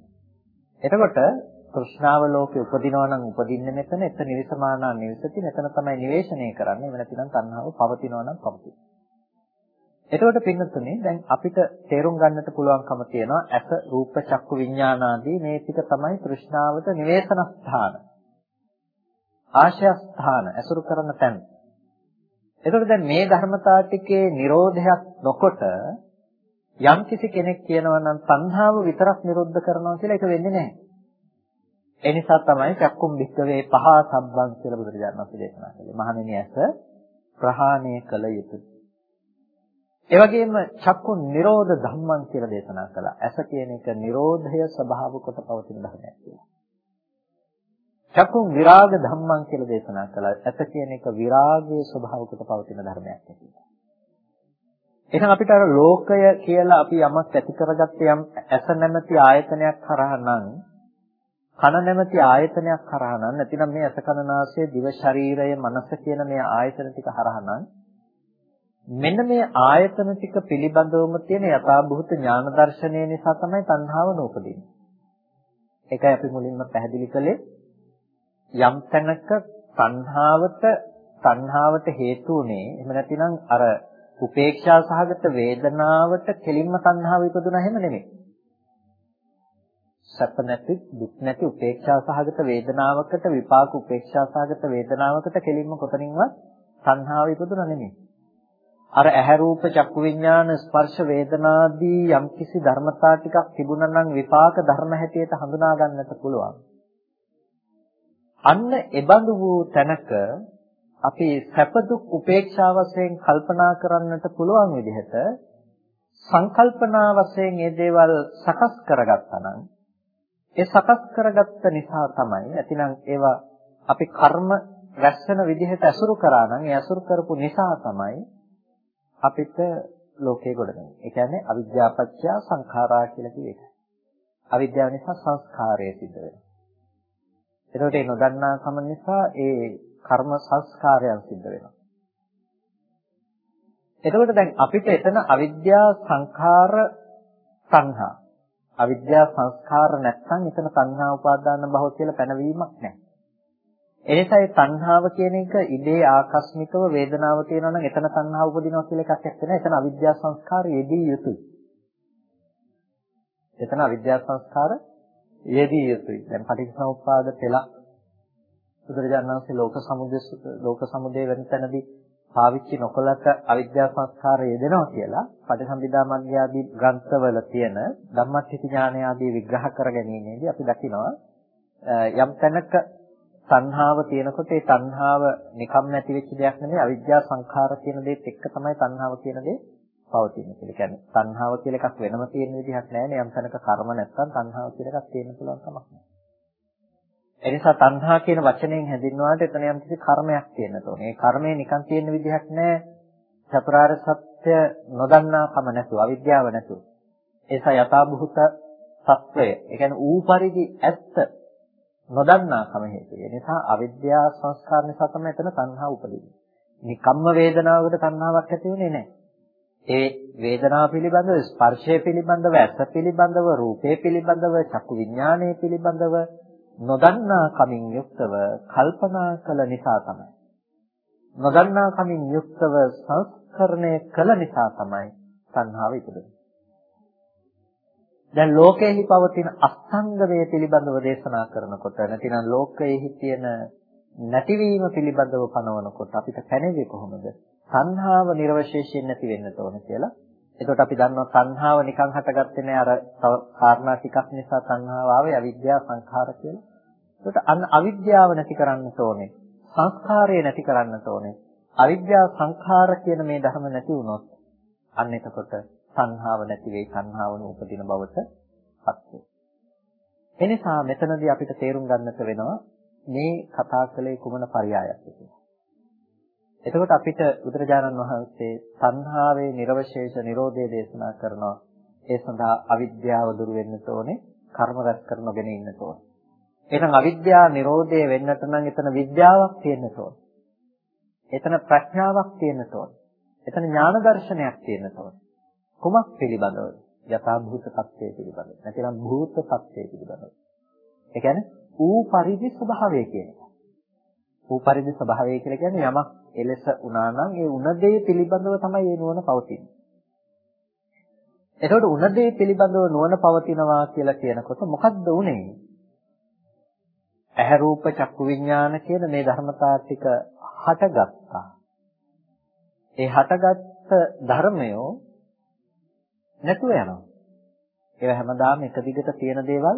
එතකොට තෘෂ්ණාව ලෝකේ උපදිනවා නම් උපදින්නේ මෙතන එත නිවිසමානා නිවිසති මෙතන තමයි නිවේශනය කරන්නේ එව නැතිනම් තණ්හාව පවතිනවා නම් පවතී. එතකොට පින්නතුනේ දැන් අපිට තේරුම් ගන්නට පුළුවන්කම තියෙනවා ඇස රූප චක්කු විඥානාදී මේ ටික තමයි තෘෂ්ණාවට නිවේශන ස්ථාන. ආශය ස්ථාන ඇසුරු කරන තැන්. එතකොට දැන් මේ ධර්මතා ටිකේ Nirodhayak නොකොට යම් කිසි කෙනෙක් කියනවා නම් සංහාව විතරක් නිරුද්ධ කරනවා කියලා ඒක වෙන්නේ නැහැ. ඒ නිසා තමයි චක්කුම් වික්කවේ පහ සම්බන් කියලා බුදුරජාණන් වහන්සේ දේශනා කළේ. මහණෙනි ඇස ප්‍රහාණය කළ යුතුය. ඒ වගේම චක්කු නිරෝධ ධම්මං කියලා දේශනා කළා. ඇස කියන එක නිරෝධය ස්වභාව කොට පවතින ධර්මයක් කියලා. චක්කුම් විරාග ධම්මං කියලා දේශනා කළා. ඇත කියන එක විරාගයේ ස්වභාවකට පවතින ධර්මයක් කියලා. එහෙනම් අපිට අර ලෝකය කියලා අපි යමක් ඇති කරගත්තේ යම් ඇස නැමැති ආයතනයක් කරා නම් කන නැමැති ආයතනයක් කරා නම් නැතිනම් මේ ඇස කන නාසය දිව ශරීරය මනස කියන මේ ආයතන ටික හරහා නම් මෙන්න මේ ආයතන ටික පිළිබඳවම තියෙන යථාභූත ඥාන දර්ශනය නිසා තමයි තණ්හාව නූපදින්නේ. ඒකයි අපි මුලින්ම පැහැදිලි කළේ යම් තැනක තණ්හාවට තණ්හාවට හේතු උනේ එහෙම නැතිනම් අර උපේක්ෂා සහගත වේදනාවට කෙලින්ම තණ්හාව ඉපදුනා හැම නෙමෙයි. සැප නැති දුක් නැති උපේක්ෂා සහගත වේදනාවකට විපාක උපේක්ෂා සහගත වේදනාවකට කෙලින්ම කොතනින්වත් තණ්හාව ඉපදුනා නෙමෙයි. අර ඇහැ රූප චක්කු විඥාන ස්පර්ශ වේදනාදී යම්කිසි ධර්මතා ටිකක් තිබුණා නම් විපාක ධර්ම හැටියට හඳුනා ගන්නට පුළුවන්. අන්න එබඳු වූ තැනක අපි සැප දුක් උපේක්ෂා වශයෙන් කල්පනා කරන්නට පුළුවන් විදිහට සංකල්පනා වශයෙන් මේ දේවල් සකස් කරගත්තා නම් ඒ සකස් කරගත්ත නිසා තමයි නැතිනම් ඒවා අපි කර්ම රැස්වෙන විදිහට ඇසුරු කරා නම් ඒ ඇසුරු කරපු නිසා තමයි අපිට ලෝකේ ගොඩනගන්නේ. ඒ කියන්නේ අවිද්‍යාපච්චය සංඛාරා කියලා කිය එක. අවිද්‍යාව නිසා සංස්කාරය සිද්ධ වෙනවා. එතකොට ඒ නොදන්නාකම නිසා ඒ කර්ම සංස්කාරයන් සිද්ධ වෙනවා. එතකොට දැන් අපිට එතන අවිද්‍යා සංඛාර සංහා අවිද්‍යා සංස්කාර නැත්නම් එතන සංහා උපාදාන භව කියලා පැනවීමක් නැහැ. එනිසායි තණ්හාව කියන එක ඉබේ ආකස්මිකව වේදනාව තියෙනවා නම් එතන තණ්හාව උපදිනවා කියලා එකක් නැත්නම් එතන අවිද්‍යා සංස්කාර යෙදී යුතුයි. එතන අවිද්‍යා සංස්කාර යෙදී යුතුයි. දැන් පටිච්චසමුප්පාද පෙළ බුදුරජාණන් වහන්සේ ලෝක සමුදය ලෝක සමුදය වෙන තැනදී පාවිච්චි නොකලක අවිද්‍යා සංස්කාර යෙදෙනවා කියලා පටිසම්භිදා මග්ගය ආදී ග්‍රන්ථවල තියෙන ධම්මච්චිති ඥානය ආදී විග්‍රහ කර ගැනීමේදී අපි දකිනවා යම් තැනක තණ්හාව තියෙනකොට ඒ තණ්හාව නිකම් නැති වෙච්ච දෙයක් නෙමෙයි අවිද්‍යා සංඛාර කියන දේත් එක්ක තමයි තණ්හාව කියන දේ පවතින්නේ. ඒ කියන්නේ තණ්හාව කියලා එකක් වෙනම තියෙන විදිහක් නැහැ නේ. යම් තැනක කර්ම නැත්තම් තණ්හාව කියලා එකක් තියෙන්න පුළුවන් කමක් නැහැ. ඒ නිසා තණ්හා කියන වචනයෙන් හැඳින්වුවාට එතන යම් කිසි කර්මයක් තියෙන්න ඕනේ. ඒ කර්මය නිකන් තියෙන විදිහක් නැහැ. චතුරාර්ය සත්‍ය නොදන්නාකම නැතුව, අවිද්‍යාව නැතුව. ඒ නිසා යථාභූත සත්වය, ඒ කියන්නේ ඌ පරිදි ඇත්ත නොදන්නාකම හේතුව. ඒ නිසා අවිද්‍යා සංස්කාර නිසා තමයි එතන තණ්හා උපදින්නේ. නිකම්ම වේදනාවකට තණ්හාවක් ඇති වෙන්නේ නැහැ. ඒ වේදනාව පිළිබඳව, ස්පර්ශය පිළිබඳව, ඇස පිළිබඳව, රූපය පිළිබඳව, චක්කු විඥානය පිළිබඳව නොදන්නා කමින් යුක්තව කල්පනා කළ නිසා තමයි. නොදන්නා කමින් යුක්තව සංස්කරණය කළ නිසා තමයි තණ්හාව ඉපදුනේ. දැන් ලෝකයේහි පවතින අස්තංගමය පිළිබඳව දේශනා කරනකොට නැතිනම් ලෝකයේහි තියෙන නැතිවීම පිළිබඳව පනවනකොට අපිට පැනෙන්නේ කොහොමද? සංහාව නිර්වශේෂයෙන් නැති වෙන්න ඕන කියලා. එතකොට අපි දන්නවා සංහාව නිකන් හටගත්තේ නෑ අර තව කාරණා ටිකක් නිසා සංහාව ආවේ අවිද්‍යාව සංඛාර කියලා. එතකොට අන්න අවිද්‍යාව නැති කරන්න ඕනේ. සංස්කාරය නැති කරන්න ඕනේ. අවිද්‍යාව සංඛාර කියන මේ ධර්ම නැති වුණොත් අන්න එතකොට සංහාව නැති වෙයි සංහාව නූපදින බවට පත් වේ. එනිසා මෙතනදී අපිට තේරුම් ගන්නට වෙනවා මේ කතා කළේ කුමන පරයයක්ද කියලා. එතකොට අපිට බුදුරජාණන් වහන්සේ සංහාවේ නිර්වශේෂ නිරෝධය දේශනා කරනවා. ඒ සඳහා අවිද්‍යාව දුරු වෙන්න ඕනේ, කර්ම රැස් කරනගෙන ඉන්න ඕනේ. එහෙනම් අවිද්‍යාව නිරෝධය වෙන්නට නම් එතන විද්‍යාවක් තියෙන්න ඕනේ. එතන ප්‍රඥාවක් තියෙන්න ඕනේ. එතන ඥාන දර්ශනයක් තියෙන්න ඕනේ. කුමක් පිළිබඳවද? යථා භූත සත්‍යය පිළිබඳව. නැතිනම් භූත සත්‍යය පිළිබඳව. ඒ කියන්නේ ඌ පරිදි ස්වභාවය කියන එක. ඌ පරිදි ස්වභාවය කියලා කියන්නේ යමක් එලෙස වුණා නම් ඒ උණ දේ පිළිබඳව තමයි ඒ නුවණ පවතින්නේ. එතකොට උණ දේ පිළිබඳව නුවණ පවතිනවා කියලා කියනකොට මොකද්ද උනේ? ඇහැ රූප චක්කු විඥාන කියන මේ ධර්මතා ටික හටගත්තා. ඒ හටගත්ත ධර්මයෝ නැතුව යනවා. ඒවා හැමදාම එක දිගට තියෙන දේවල්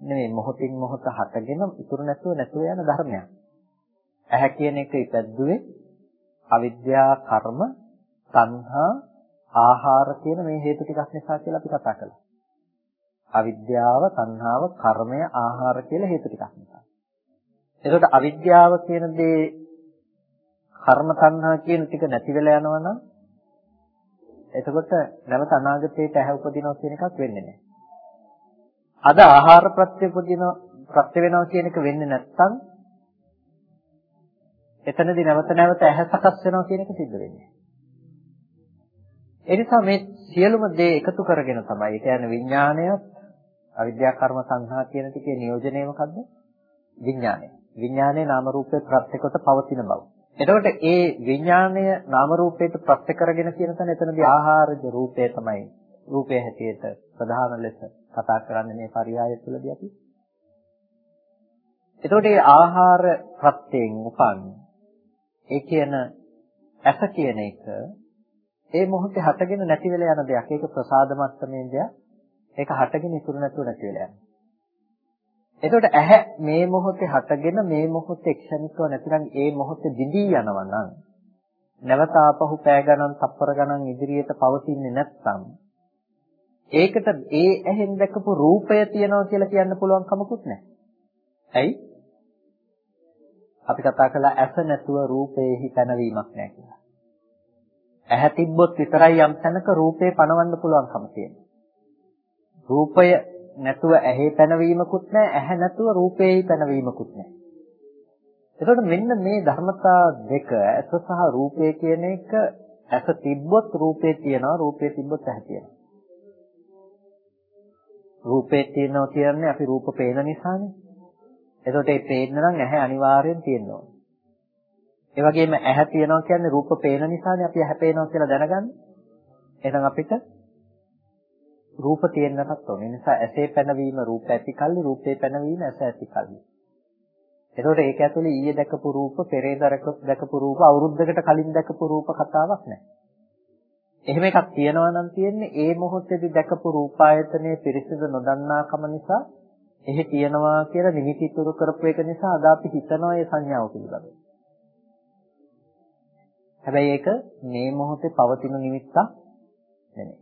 නෙමෙයි මොහොතින් මොහොත හටගෙන ඉතුරු නැතුව නැතුව යන ධර්මයක්. ඇහැ කියන එක ඉපැද්දුවේ අවිද්‍යා කර්ම, තණ්හා, ආහාර කියන මේ හේතු ටිකක් නිසා කියලා අපි කතා කළා. අවිද්‍යාව, තණ්හාව, කර්මය, ආහාර කියලා හේතු ටිකක් නිසා. එතකොට අවිද්‍යාව කියන දේ කර්ම තණ්හා කියන ටික නැති වෙලා යනවා නම් එතකොට නැවත අනාගතයට ඇහැ උපදිනවා කියන එකක් වෙන්නේ නැහැ. අද ආහාර ප්‍රත්‍ය උපදින ප්‍රත්‍ය වෙනවා කියන එක වෙන්නේ නැත්නම් එතනදී නැවත නැවත ඇහැ සකස් වෙනවා කියන එක සිද්ධ වෙන්නේ. ඒ නිසා මේ සියලුම දේ එකතු කරගෙන තමයි. ඒ කියන්නේ විඥාණයත් අවිද්‍යා කර්ම සංහා කියන ටිකේ නියෝජනය මොකද්ද? විඥාණය. විඥානයේ නාම රූපේ ප්‍රත්‍ය කොට පවතින බව. එතකොට ඒ විඥාණය නාම රූපයට ප්‍රත්‍ය කරගෙන කියන තැන එතනදී ආහාරජ රූපය තමයි රූපය හැටියට ප්‍රධාන ලෙස කතා කරන්නේ මේ පරියාය තුළදී අපි. එතකොට මේ ආහාර ප්‍රත්‍යයෙන් උපන් ඒ කියන ඇස කියන එක ඒ මොහොතේ හටගෙන නැති වෙලා යන දෙයක්. ඒක ප්‍රසාද මට්ටමේ දෙයක්. ඒක හටගෙන ඉතුරු නැතුව නැති වෙලා යනවා. එතකොට ඇහැ මේ මොහොතේ හටගෙන මේ මොහොතේ ක්ෂණිකව නැතිනම් ඒ මොහොතේ දිදී යනවා නම් නැවත ආපහු පෑ ගණන් තප්පර ගණන් ඉදිරියට පවතින්නේ නැත්නම් ඒකට ඒ ඇහෙන් දැකපු රූපය තියනවා කියලා කියන්න පුළුවන් කමකුත් නැහැ. ඇයි? අපි කතා කළා ඇස නැතුව රූපේහි පැනවීමක් නැහැ කියලා. ඇහැ තිබ්බොත් විතරයි යම් තැනක රූපේ පනවන්න පුළුවන්කම තියෙන්නේ. රූපය නැතුව ඇහි පැනවීමකුත් නැහැ, ඇහැ නැතුව රූපේහි පැනවීමකුත් නැහැ. එතකොට මෙන්න මේ ධර්මතා දෙක ඇස සහ රූපය කියන එක ඇස තිබ්බොත් රූපේ තියෙනවා, රූපේ තිබ්බොත් ඇහැ තියෙනවා. රූපේ තියෙනවා කියන්නේ අපි රූප පේන නිසානේ. එතකොට ඒ පේන්න නම් ඇහැ අනිවාර්යෙන් තියෙන්න ඕනේ. ඒ වගේම ඇහැ තියෙනවා කියන්නේ රූප පේන නිසානේ අපි ඇහැ පේනවා කියලා දැනගන්නේ. එහෙනම් අපිට රූප තියෙන්නටත් ඕනේ. ඒ නිසා ඇසේ පැනවීම රූප ඇති කල්ලි රූපේ පැනවීම ඇස ඇති කල්ලි. එතකොට ඒක ඇතුලේ ඊයේ දැකපු රූප, පෙරේද දැකපු රූප, අවුරුද්දකට කලින් දැකපු රූප කතාවක් නැහැ. එහෙම එකක් තියෙනවා නම් තියෙන්නේ ඒ මොහොතේදී දැකපු රූපායතනයේ පිරිසිදු නොදන්නාකම නිසා එහි තියනවා කියලා නිමිති තුරු කරපු එක නිසා අද අපි හිතනවා ඒ සංඥාව පිළිබඳව. හැබැයි ඒක මේ මොහොතේ පවතින නිමිත්තක් නෙමෙයි.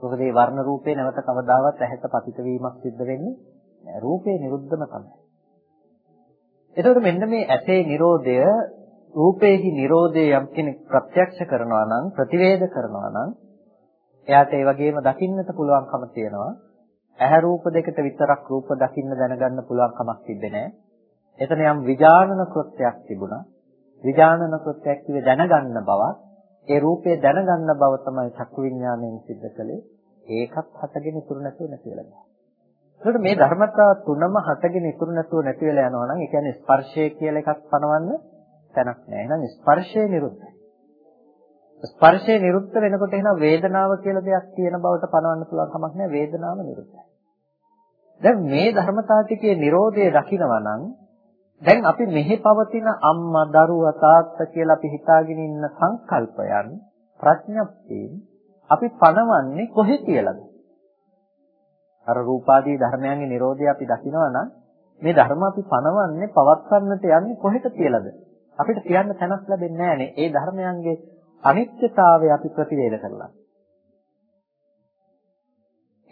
මොකද මේ වර්ණ රූපේ නැවත කවදාවත් ඇහැට පතිත වීමක් සිද්ධ වෙන්නේ නැහැ. රූපේ නිරුද්ධම තමයි. එතකොට මෙන්න මේ ඇසේ Nirodhaය රූපේහි Nirodhaය යම් කෙනෙක් ප්‍රත්‍යක්ෂ කරනවා නම් ප්‍රතිවේද කරනවා නම් එයාට ඒ වගේම දකින්නට පුළුවන්කම තියෙනවා. ඇහැ රූප දෙකට විතරක් රූප දකින්න දැනගන්න පුළුවන් කමක් තිබෙන්නේ එතන යම් විඥානන කෘත්‍යයක් තිබුණා. විඥානන කෘත්‍යයක් කිව්වේ දැනගන්න බවක්. ඒ රූපය දැනගන්න බව තමයි චක්කු විඥාණයෙන් සිද්ධ කළේ. ඒකත් හටගෙන ඉතුරු නැතුව නැති වෙලා යනවා. ඒකට මේ ධර්මතා තුනම හටගෙන ඉතුරු නැතුව නැති වෙලා යනවා නම් ඒ කියන්නේ ස්පර්ශය කියලා එකක් පනවන්න තැනක් නැහැ. එහෙනම් ස්පර්ශය නිරුද්ධයි. ස්පර්ශය නිරුද්ධ වෙනකොට එහෙනම් වේදනාව කියලා දෙයක් තියෙන බවට පනවන්න පුළුවන් කමක් නැහැ. වේදනාව නිරුද්ධයි. දැන් මේ ධර්මතා ටිකේ Nirodhe දකිනවා නම් දැන් අපි මෙහි පවතින අම්මා දරුවා තාත්තා කියලා අපි හිතාගෙන ඉන්න සංකල්පයන් ප්‍රඥප්තියෙන් අපි පණවන්නේ කොහෙ කියලාද? අර රූපාදී ධර්මයන්ගේ Nirodhe අපි දකිනවා නම් මේ ධර්ම අපි පණවන්නේ පවත්වන්නට යන්නේ කොහෙට කියලාද? අපිට කියන්න තැනක් ලැබෙන්නේ නැහනේ. ඒ ධර්මයන්ගේ අනිත්‍යතාවය අපි ප්‍රතිවේද කරලා.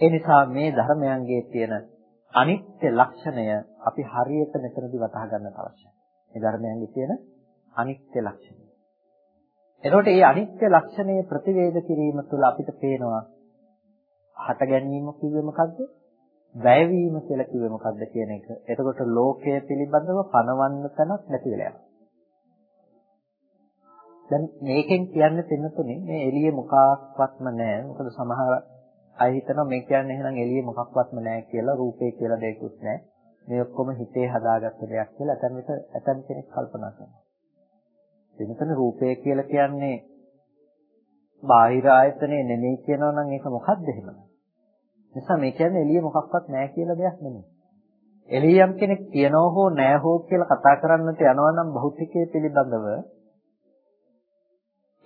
ඒ නිසා මේ ධර්මයන්ගේ තියෙන අනිත්‍ය ලක්ෂණය අපි හරියට මෙතනදී වටහා ගන්නට අවශ්‍යයි. මේ ධර්මයන්ගේ තියෙන අනිත්‍ය ලක්ෂණය. එතකොට මේ අනිත්‍ය ලක්ෂණය ප්‍රතිවේද කිරීම තුළ අපිට පේනවා හට ගැනීම කිව්වේ මොකද්ද? වැයවීම කියලා කිව්වේ මොකද්ද කියන එක. එතකොට ලෝකය පිළිබඳව පනවන්න තැනක් නැති වෙලා යනවා. දැන් මේකෙන් කියන්නේ පින්නතුනේ මේ එළියේ මොකක්වත්ම නැහැ. මොකද සමහර අය හිතනවා මේ කියන්නේ එහෙනම් එළියේ මොකක්වත්ම නැහැ කියලා රූපේ කියලා දෙයක්වත් නැහැ. මේ ඔක්කොම හිතේ හදාගත්ත දෙයක් කියලා ඇතන් විට ඇතන් කෙනෙක් කල්පනා කරනවා. එතන රූපය කියලා කියන්නේ බාහිර ආයතනේ නෙමෙයි කියනවා නම් ඒක මොකක්ද එහෙම? නිසා මේ කියන්නේ එළියේ මොකක්වත් නැහැ කියලා දෙයක් නෙමෙයි. එළියම් කෙනෙක් තියනෝ හෝ නැහැ හෝ කියලා කතා කරන්නට යනවා නම් භෞතිකයේ පිළිබඳව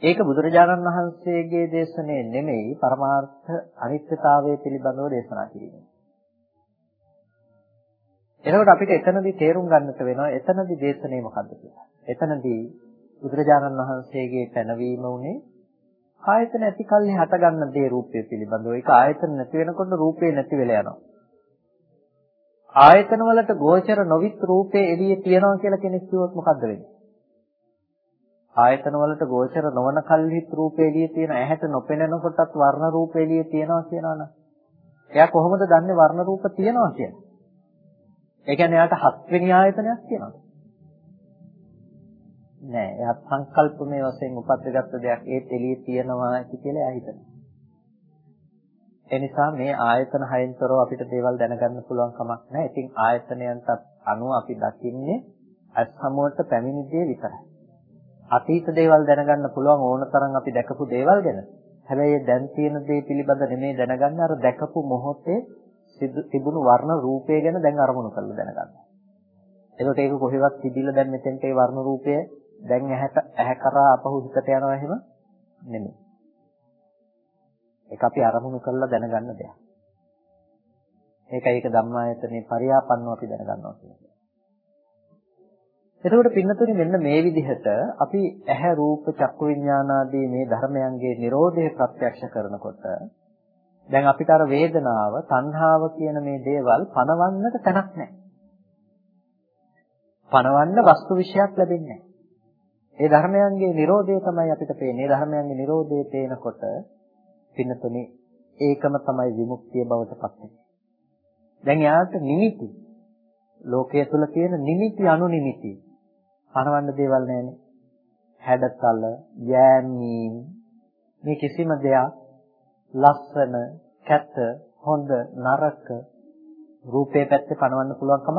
ඒක බුදුරජාණන් වහන්සේගේ දේශනේ නෙමෙයි පරමාර්ථ අනිත්‍යතාවය පිළිබඳව දේශනා කිරීම. එතකොට අපිට එතනදී තේරුම් ගන්නට වෙනවා එතනදී දේශනේ මොකද්ද කියලා. එතනදී බුදුරජාණන් වහන්සේගේ පැනවීම උනේ ආයතන ඇති කල්හි හටගන්න දේ රූපය පිළිබඳව. ඒක ආයතන නැති වෙනකොට රූපේ නැති වෙලා යනවා. ආයතන වලට ගෝචර නොවිත් රූපේ එළියේ තියනවා කියලා කෙනෙක් කිව්වොත් මොකද්ද වෙන්නේ? ආයතන වලට ගෝචර නොවන කල්හිත් රූපේ එළියේ තියෙන ඇහැට නොපෙනෙනකොටත් වර්ණ රූපේ එළියේ තියනවා කියනවනම් එයා කොහොමද දන්නේ වර්ණ රූප තියනවා කියලා? ඒ කියන්නේ එයාට හත්වෙනි ආයතනයක් තියෙනවද? නෑ. එයා සංකල්පමය වශයෙන් උපද්දගත්ත දෙයක් ඒත් එළියේ තියනවා කියලා එයා හිතනවා. ඒ නිසා මේ ආයතන හයෙන් තොරව අපිට දේවල් දැනගන්න පුළුවන් කමක් නැහැ. ඉතින් ආයතනයන්ට අනුව අපි දකින්නේ අස් සමුවට පැමිණි දේ විතරයි. අතීත දේවල් දැනගන්න පුළුවන් ඕන තරම් අපි දැකපු දේවල් ගැන. හැබැයි දැන් තියෙන දේ පිළිබඳ නෙමෙයි දැනගන්නේ අර දැකපු මොහොතේ තිබුණු වර්ණ රූපය ගැන දැන් අරමුණු කරලා දැනගන්න. එතකොට ඒක කොහෙවත් තිබිලා දැන් මෙතෙන්ට ඒ වර්ණ රූපය දැන් ඇහැට ඇහැ කරා අපහු හිතට යනවා එහෙම නෙමෙයි. ඒක අපි අරමුණු කරලා දැනගන්න දෙයක්. ඒකයි ඒක ධම්මායතනේ පරියාපන්නව අපි දැනගන්නවා කියන්නේ. එතකොට පින්නතුනි මෙන්න මේ විදිහට අපි ඇහැ රූප චක්කු විඥානාදී මේ ධර්මයන්ගේ Nirodhe ප්‍රත්‍යක්ෂ කරනකොට දැන් අපිට අර වේදනාව තණ්හාව කියන මේ දේවල් පනවන්නට තැනක් නැහැ. පනවන්න වස්තු විශයක් ලැබෙන්නේ නැහැ. ඒ ධර්මයන්ගේ Nirodhe තමයි අපිට පේන්නේ. ඒ ධර්මයන්ගේ Nirodhe පේනකොට පින්නතුනි ඒකම තමයි විමුක්තිය බවට පත් වෙන්නේ. දැන් යාට නිමිති ලෝකයේ තුල තියෙන නිමිති අනුනිමිති පනවන්න දේවල් නැහැනේ. හැඩතල, යෑමීම් මේ කිසිම දෙයක් ලස්සන, කැත, හොඳ, නරක රූපේ පැත්තේ පනවන්න පුළුවන් කම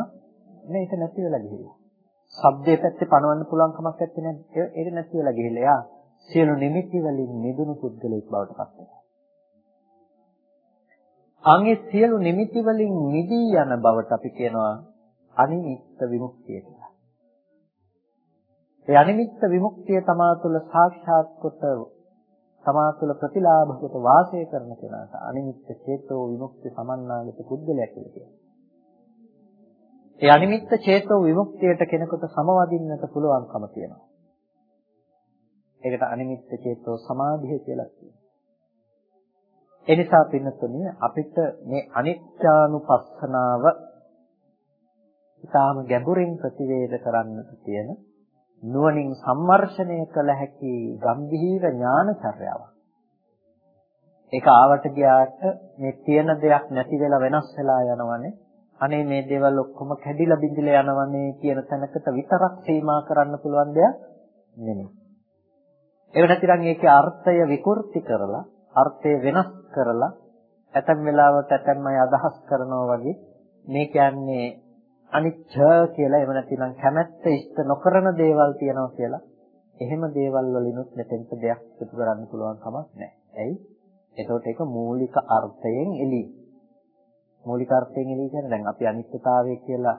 නෑ ඒක නැති වෙලා ගිහිල්ලා. ශබ්දයේ පැත්තේ පනවන්න පුළුවන් කමක් නැත්තේ නේද? ඒක නැති වෙලා ගිහිල්ලා. යා සියලු නිමිති වලින් මිදුණු පුද්ගලෙක් බවට පත් වෙනවා. අන්ගේ සියලු නිමිති වලින් මිදී යන බවට අපි කියනවා අනිමිත්ත විමුක්තිය කියලා. ඒ අනිමිත්ත විමුක්තිය තමා තුළ සාක්ෂාත් කොට තමා තුළ ප්‍රතිලාභ කොට වාසය කරන කෙනාට අනිමිත්ත චේතෝ විමුක්ති සමන්නාගත පුද්ගලයා කියලා කියනවා. ඒ අනිමිත්ත චේතෝ විමුක්තියට කෙනෙකුට සමවදින්නට පුළුවන්කම තියෙනවා. ඒකට අනිමිත්ත චේතෝ සමාධිය කියලා කියනවා. එනිසා පින්නතුනේ අපිට මේ අනිත්‍යානුපස්සනාව ඊටාම ගැඹුරින් ප්‍රතිවේද කරන්නට තියෙන නුවණින් සම්මර්ෂණය කළ හැකි ගම්භීර ඥානචර්යාවක්. ඒක ආවට ගියාට මේ තියෙන දෙයක් නැති වෙලා වෙනස් වෙලා යනවනේ. අනේ මේ දේවල් ඔක්කොම කැඩිලා බිඳිලා යනවනේ කියන තැනකට විතරක් සීමා කරන්න පුළුවන් දෙයක් නෙමෙයි. ඒක නැතිනම් ඒකේ අර්ථය විකෘති කරලා අර්ථය වෙනස් කරලා ඇතැම් වෙලාවට ඇතැම් අය අදහස් කරනවා වගේ මේ කියන්නේ අනිච්ච කියලා එහෙම නැතිනම් කැමැත්ත ඉෂ්ට නොකරන දේවල් තියනවා කියලා එහෙම දේවල් වලිනුත් මෙතෙන්ට දෙයක් එකතු කරන්න පුළුවන් කමක් නැහැ. ඇයි? එතකොට ඒක මූලික අර්ථයෙන් එළි. මූලික අර්ථයෙන් එළි කියන්නේ දැන් අපි අනිත්‍යතාවය කියලා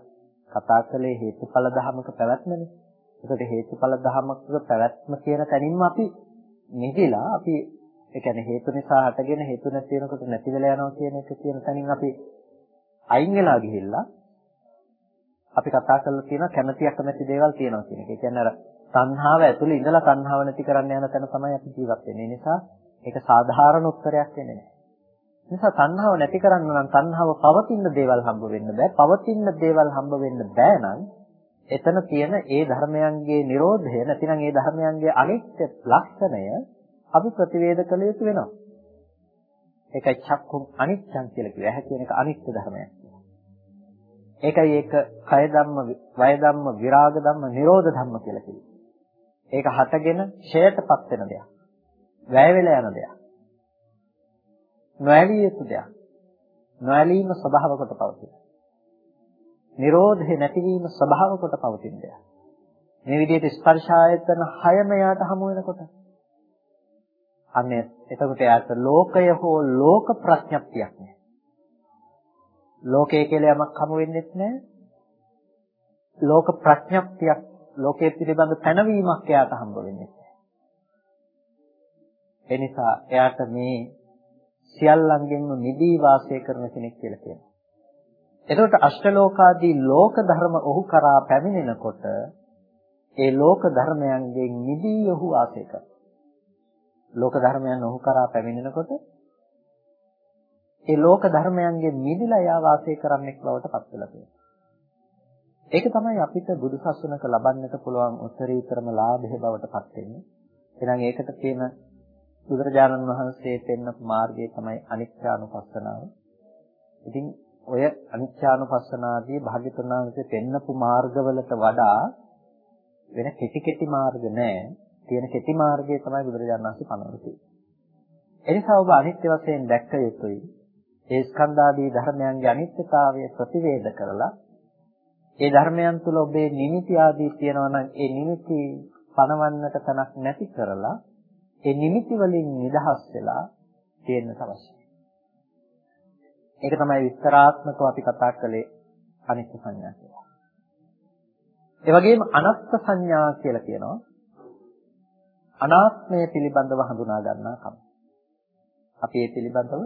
කතා කළේ හේතුඵල ධමක පැවැත්මනේ. එතකොට හේතුඵල ධමක පැවැත්ම කියන තැනින්ම අපි නිදිලා අපි ඒ කියන්නේ හේතු නිසා හටගෙන හේතු නැති වෙනකොට නැති වෙලා යනවා කියන එක කියන තැනින් අපි අයින් වෙලා ගිහිල්ලා අපි කතා කරලා තියෙන කැමැති අකමැති දේවල් තියෙනවා කියන එක. ඒ කියන්නේ අර තණ්හාව ඇතුළේ ඉඳලා තණ්හාව නැති කරන්න යන තැන තමයි අපි ජීවත් වෙන්නේ. ඒ නිසා ඒක සාධාරණ උත්තරයක් වෙන්නේ නැහැ. නිසා තණ්හාව නැති කරන්න නම් තණ්හාව පවතින දේවල් හම්බ වෙන්න බෑ. පවතින දේවල් හම්බ වෙන්න බෑ නම් එතන තියෙන ඒ ධර්මයන්ගේ Nirodhaය නැතිනම් ඒ ධර්මයන්ගේ අනිත්‍ය ලක්ෂණය අපි ප්‍රතිවේද කළ යුතු වෙනවා. ඒකයි චක්කුම් අනිත්‍යං කියලා කිව්වේ. ඇහැ කියන එක අනිත්‍ය ධර්මයක්. ඒකයි ඒක කය ධම්ම, වය ධම්ම, විරාග ධම්ම, නිරෝධ ධම්ම කියලා කිව්වේ. ඒක හටගෙන ඡයයටපත් වෙන දෙයක්. වැය වෙලා යන දෙයක්. නොඇලිය යුතු දෙයක්. නොඇලීම ස්වභාව කොට පවතින. නිරෝධේ නැතිවීම ස්වභාව කොට පවතින දෙයක්. මේ විදිහට ස්පර්ශ ආයතන 6ම යාට හමු වෙනකොට අන්න එතකොට යාට ලෝකය හෝ ලෝක ප්‍රඥප්තියක් නෑ. ලෝකය කියලා යමක් හමු වෙන්නේ නැහැ. ලෝක ප්‍රඥප්තියක් ලෝකයේ පිළිබඳ පැනවීමක් එයාට හම්බ වෙන්නේ නැහැ. ඒ නිසා එයාට මේ සියල්ලංගෙන්ම නිදී වාසය කරන කෙනෙක් කියලා කියනවා. එතකොට අෂ්ටලෝකාදී ලෝක ධර්ම ඔහු කරා පැමිණෙනකොට ඒ ලෝක ධර්මයන්ගෙන් නිදී ඔහු වාසය කරනවා. ලෝක ධර්මයන් ඔහු කරා පැමිණෙනකොට ඒ ලෝක ධර්මයන්ගේ මිදිලා යා වාසය කරන්නෙක් බවට පත් වෙලා තියෙනවා. ඒක තමයි අපිට බුදුසසුනක ලබන්නට පුළුවන් උත්තරීතරම ලාභය බවට පත් වෙන්නේ. එහෙනම් ඒකට තියෙන බුදුරජාණන් වහන්සේ පෙන්වපු මාර්ගය තමයි අනිත්‍යානුපස්සනාව. ඉතින් ඔය අනිත්‍යානුපස්සනාදී භාග්‍යතුන් වහන්සේ පෙන්වපු මාර්ගවලට වඩා වෙන කෙටි කෙටි මාර්ග නැහැ. තියෙන කෙටි මාර්ගය තමයි බුදුරජාණන් වහන්සේ පනවලා තියෙන්නේ. එනිසා ඔබ අනිත්‍ය වශයෙන් දැක්ක යුතුයි. ඒ ස්කන්ධාදී ධර්මයන්ගේ අනිත්‍යතාවය ප්‍රතිවේද කරලා ඒ ධර්මයන් තුල ඔබේ නිමිති ආදී තියෙනවා නම් ඒ නිමිති පනවන්නට තනක් නැති කරලා ඒ නිමිති වලින් නිදහස් වෙලා තියෙන්න අවශ්‍යයි. ඒක තමයි විස්තරාත්මකව අපි කතා කළේ අනිත්‍ය සංඥා කියලා. ඒ වගේම අනත්ත් සංඥා කියලා කියනවා. අනාත්මය පිළිබඳව හඳුනා ගන්නා කම. අපි ඒ පිළිබඳව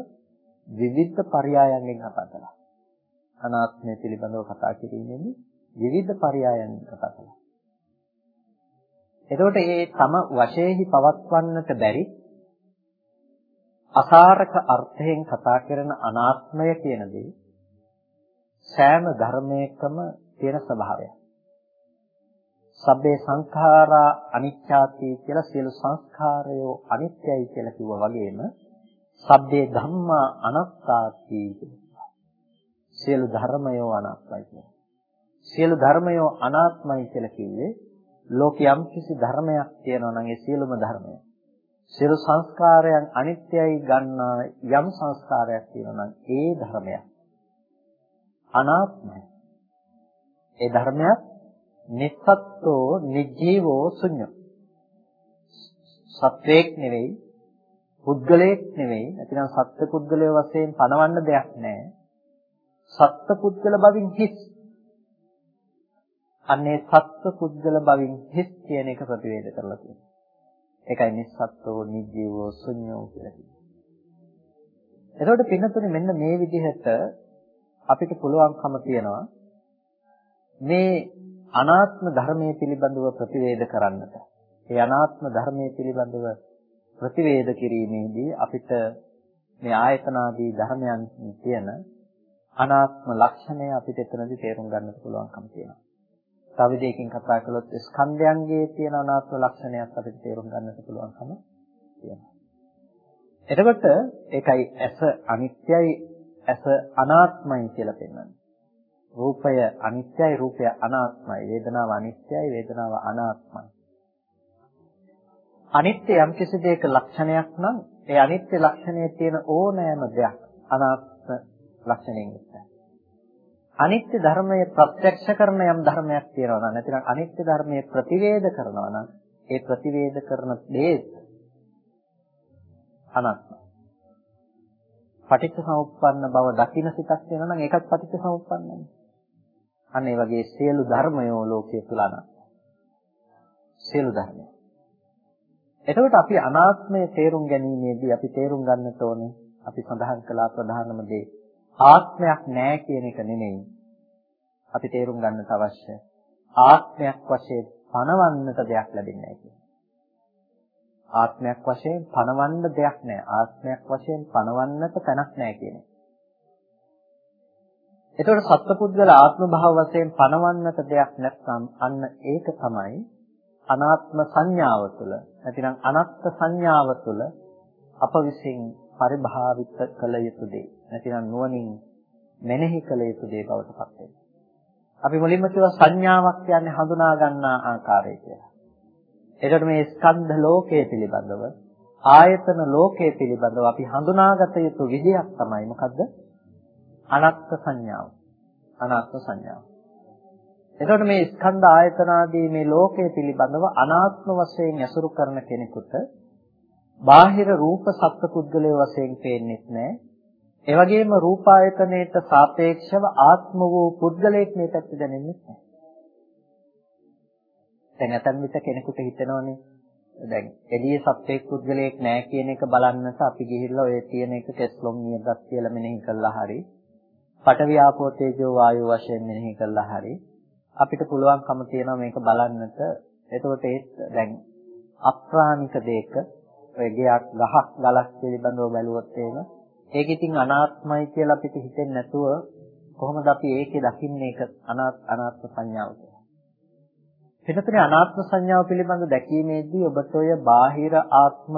විවිධ පරයයන්ගෙන් කතා කළා. අනාත්මය පිළිබඳව කතා කිරීමේදී විවිධ පරයයන්ගෙන් කතා කළා. එතකොට මේ තම වශයෙහි පවත්වන්නට බැරි අසාරක අර්ථයෙන් කතා කරන අනාත්මය කියන දේ සෑම ධර්මයකම තියෙන ස්වභාවය. සබ්බේ සංඛාරා අනිච්චාති කියලා සියලු සංස්කාරයෝ අනිත්‍යයි කියලා කිව්වා වගේම සබ්බේ ධම්මා අනාත්තාති සියලු ධර්මයෝ අනාත්මයි කියලා. සියලු ධර්මයෝ අනාත්මයි කියලා කිව්වේ ලෝකයම් කිසි ධර්මයක් තියෙනවා නම් ඒ සියලුම ධර්මයන් සියලු සංස්කාරයන් අනිත්‍යයි ගන්නා යම් සංස්කාරයක් තියෙනවා නම් ඒ ධර්මයක් අනාත්මයි. ඒ ධර්මයක් නිස්සත්ත්වෝ නිජීවෝ ශුන්‍ය. සත්වයක් නෙවෙයි පුද්ගලයෙක් නෙවෙයි නැතිනම් සත්ත්ව පුද්ගලය වශයෙන් පනවන්න දෙයක් නැහැ. සත්ත්ව පුද්ගල බවින් හිස්. අන්නේ සත්ත්ව පුද්ගල බවින් හිස් කියන එක ප්‍රතිවේද කරලා තියෙනවා. ඒකයි නිස්සත්ත්වෝ නිජීවෝ ශුන්‍යෝ කියලා කියන්නේ. එතකොට පින්නතුනේ මෙන්න මේ විදිහට අපිට පුළුවන්කම තියනවා මේ අනාත්ම ධර්මයේ පිළිබඳව ප්‍රතිවේද කරන්නට. ඒ අනාත්ම ධර්මයේ පිළිබඳව ප්‍රතිවේද කිරීමේදී අපිට මේ ආයතනාදී ධර්මයන් තියෙන අනාත්ම ලක්ෂණය අපිට එතනදී තේරුම් ගන්නට පුළුවන්කම තියෙනවා. තව දෙයකින් කතා කළොත් ස්කන්ධයන්ගේ තියෙන අනාත්ම ලක්ෂණයක් අපිට තේරුම් ගන්නට පුළුවන්කම තියෙනවා. එතකොට ඒකයි ඇස අනිත්‍යයි ඇස අනාත්මයි කියලා පෙන්වන්නේ. රූපය අනිත්‍යයි රූපය අනාත්මයි වේදනාව අනිත්‍යයි වේදනාව අනාත්මයි. අනිත්‍ය යම් කිසි දෙයක ලක්ෂණයක් නම් ඒ අනිත්‍ය ලක්ෂණයේ තියෙන ඕනෑම දෙයක් අනාත්ම ලක්ෂණයෙන් යුක්තයි. අනිත්‍ය ධර්මයේ ප්‍රත්‍යක්ෂ කරන යම් ධර්මයක් තියෙනවා නම් නැතිනම් අනිත්‍ය ධර්මයේ ප්‍රතිවේද කරනවා නම් ඒ ප්‍රතිවේද කරන දේ අනාත්මයි. පටිච්ච සමුප්පන්න බව දකින්න සිතක් වෙනවා නම් ඒකත් පටිච්ච සමුප්පන්නයි. අන්න ඒ වගේ සියලු ධර්මයෝ ලෝකයේ තුල අනාත්මයි. සියලු ධර්මයෝ. එතකොට අපි අනාත්මය තේරුම් ගැනීමේදී අපි තේරුම් ගන්නට ඕනේ අපි සඳහන් කළා ප්‍රධානම දේ. ආත්මයක් නැහැ කියන එක නෙමෙයි. අපි තේරුම් ගන්නට අවශ්‍ය. ආත්මයක් වශයෙන් පණවන්නට දෙයක් ලැබෙන්නේ නැහැ ආත්මයක් වශයෙන් පණවන්න දෙයක් නැහැ ආත්මයක් වශයෙන් පණවන්නට තැනක් නැහැ කියන එක. එතකොට සත්පුද්ගල ආත්ම භාව වශයෙන් පණවන්නට දෙයක් නැත්නම් අන්න ඒක තමයි අනාත්ම සංඥාව තුළ නැතිනම් අනත්ත් සංඥාව තුළ අප විසින් පරිභාවිත කළ යුතු දේ. නැතිනම් නුවණින් මෙනෙහි කළ යුතු දේ බවට පත් වෙනවා. අපි මුලින්ම කිව්වා සංඥාවක් කියන්නේ හඳුනා ගන්නා ආකාරය කියලා. ඒකට මේ ස්කන්ධ ලෝකයේ පිළිබඳව ආයතන ලෝකයේ පිළිබඳව අපි හඳුනාගත යුතු විදියක් තමයි මොකද්ද? අනත්ත් සංඥාව. අනාත්ම සංඥාව. එතකොට මේ ස්කන්ධ ආයතන ආදී මේ ලෝකයේ පිළිබඳව අනාත්ම වශයෙන් ඇසුරු කරන කෙනෙකුට බාහිර රූප සත්පුද්ගලයේ වශයෙන් පේන්නේ නැහැ. ඒ වගේම රූපායතනයට සාපේක්ෂව ආත්ම වූ පුද්ගලයෙක් මේ පැත්ත දැනෙන්නේ නැහැ. දැන් ඇතන් විට කෙනෙකුට හිතෙනවනේ දැන් එළියේ සත්‍යයක් පුද්ගලයෙක් නැහැ කියන එක බලන්නට අපි ගිහිල්ලා ඔය තියෙන එක කෙස්ලොම් නියදත් කියලා මෙනෙහි කළා හරි පඨවි ආපෝ තේජෝ වායෝ වශයෙන් මෙනෙහි කළා හරි අපිට පුළුවන්කම තියෙනවා මේක බලන්නට එතකොට ඒ දැන් අප්‍රාණික දෙයක ඔය ගයක් ගහක් ගලක් පිළිබඳව බැලුවොත් එහෙම ඒක ඉතින් අනාත්මයි කියලා අපිට හිතෙන්නේ නැතුව කොහොමද අපි ඒකේ දකින්නේ ඒක අනාත්ම සංඥාව කියලා. පිටතේ අනාත්ම සංඥාව පිළිබඳ දැකීමේදී ඔබට ඔය බාහිර ආත්ම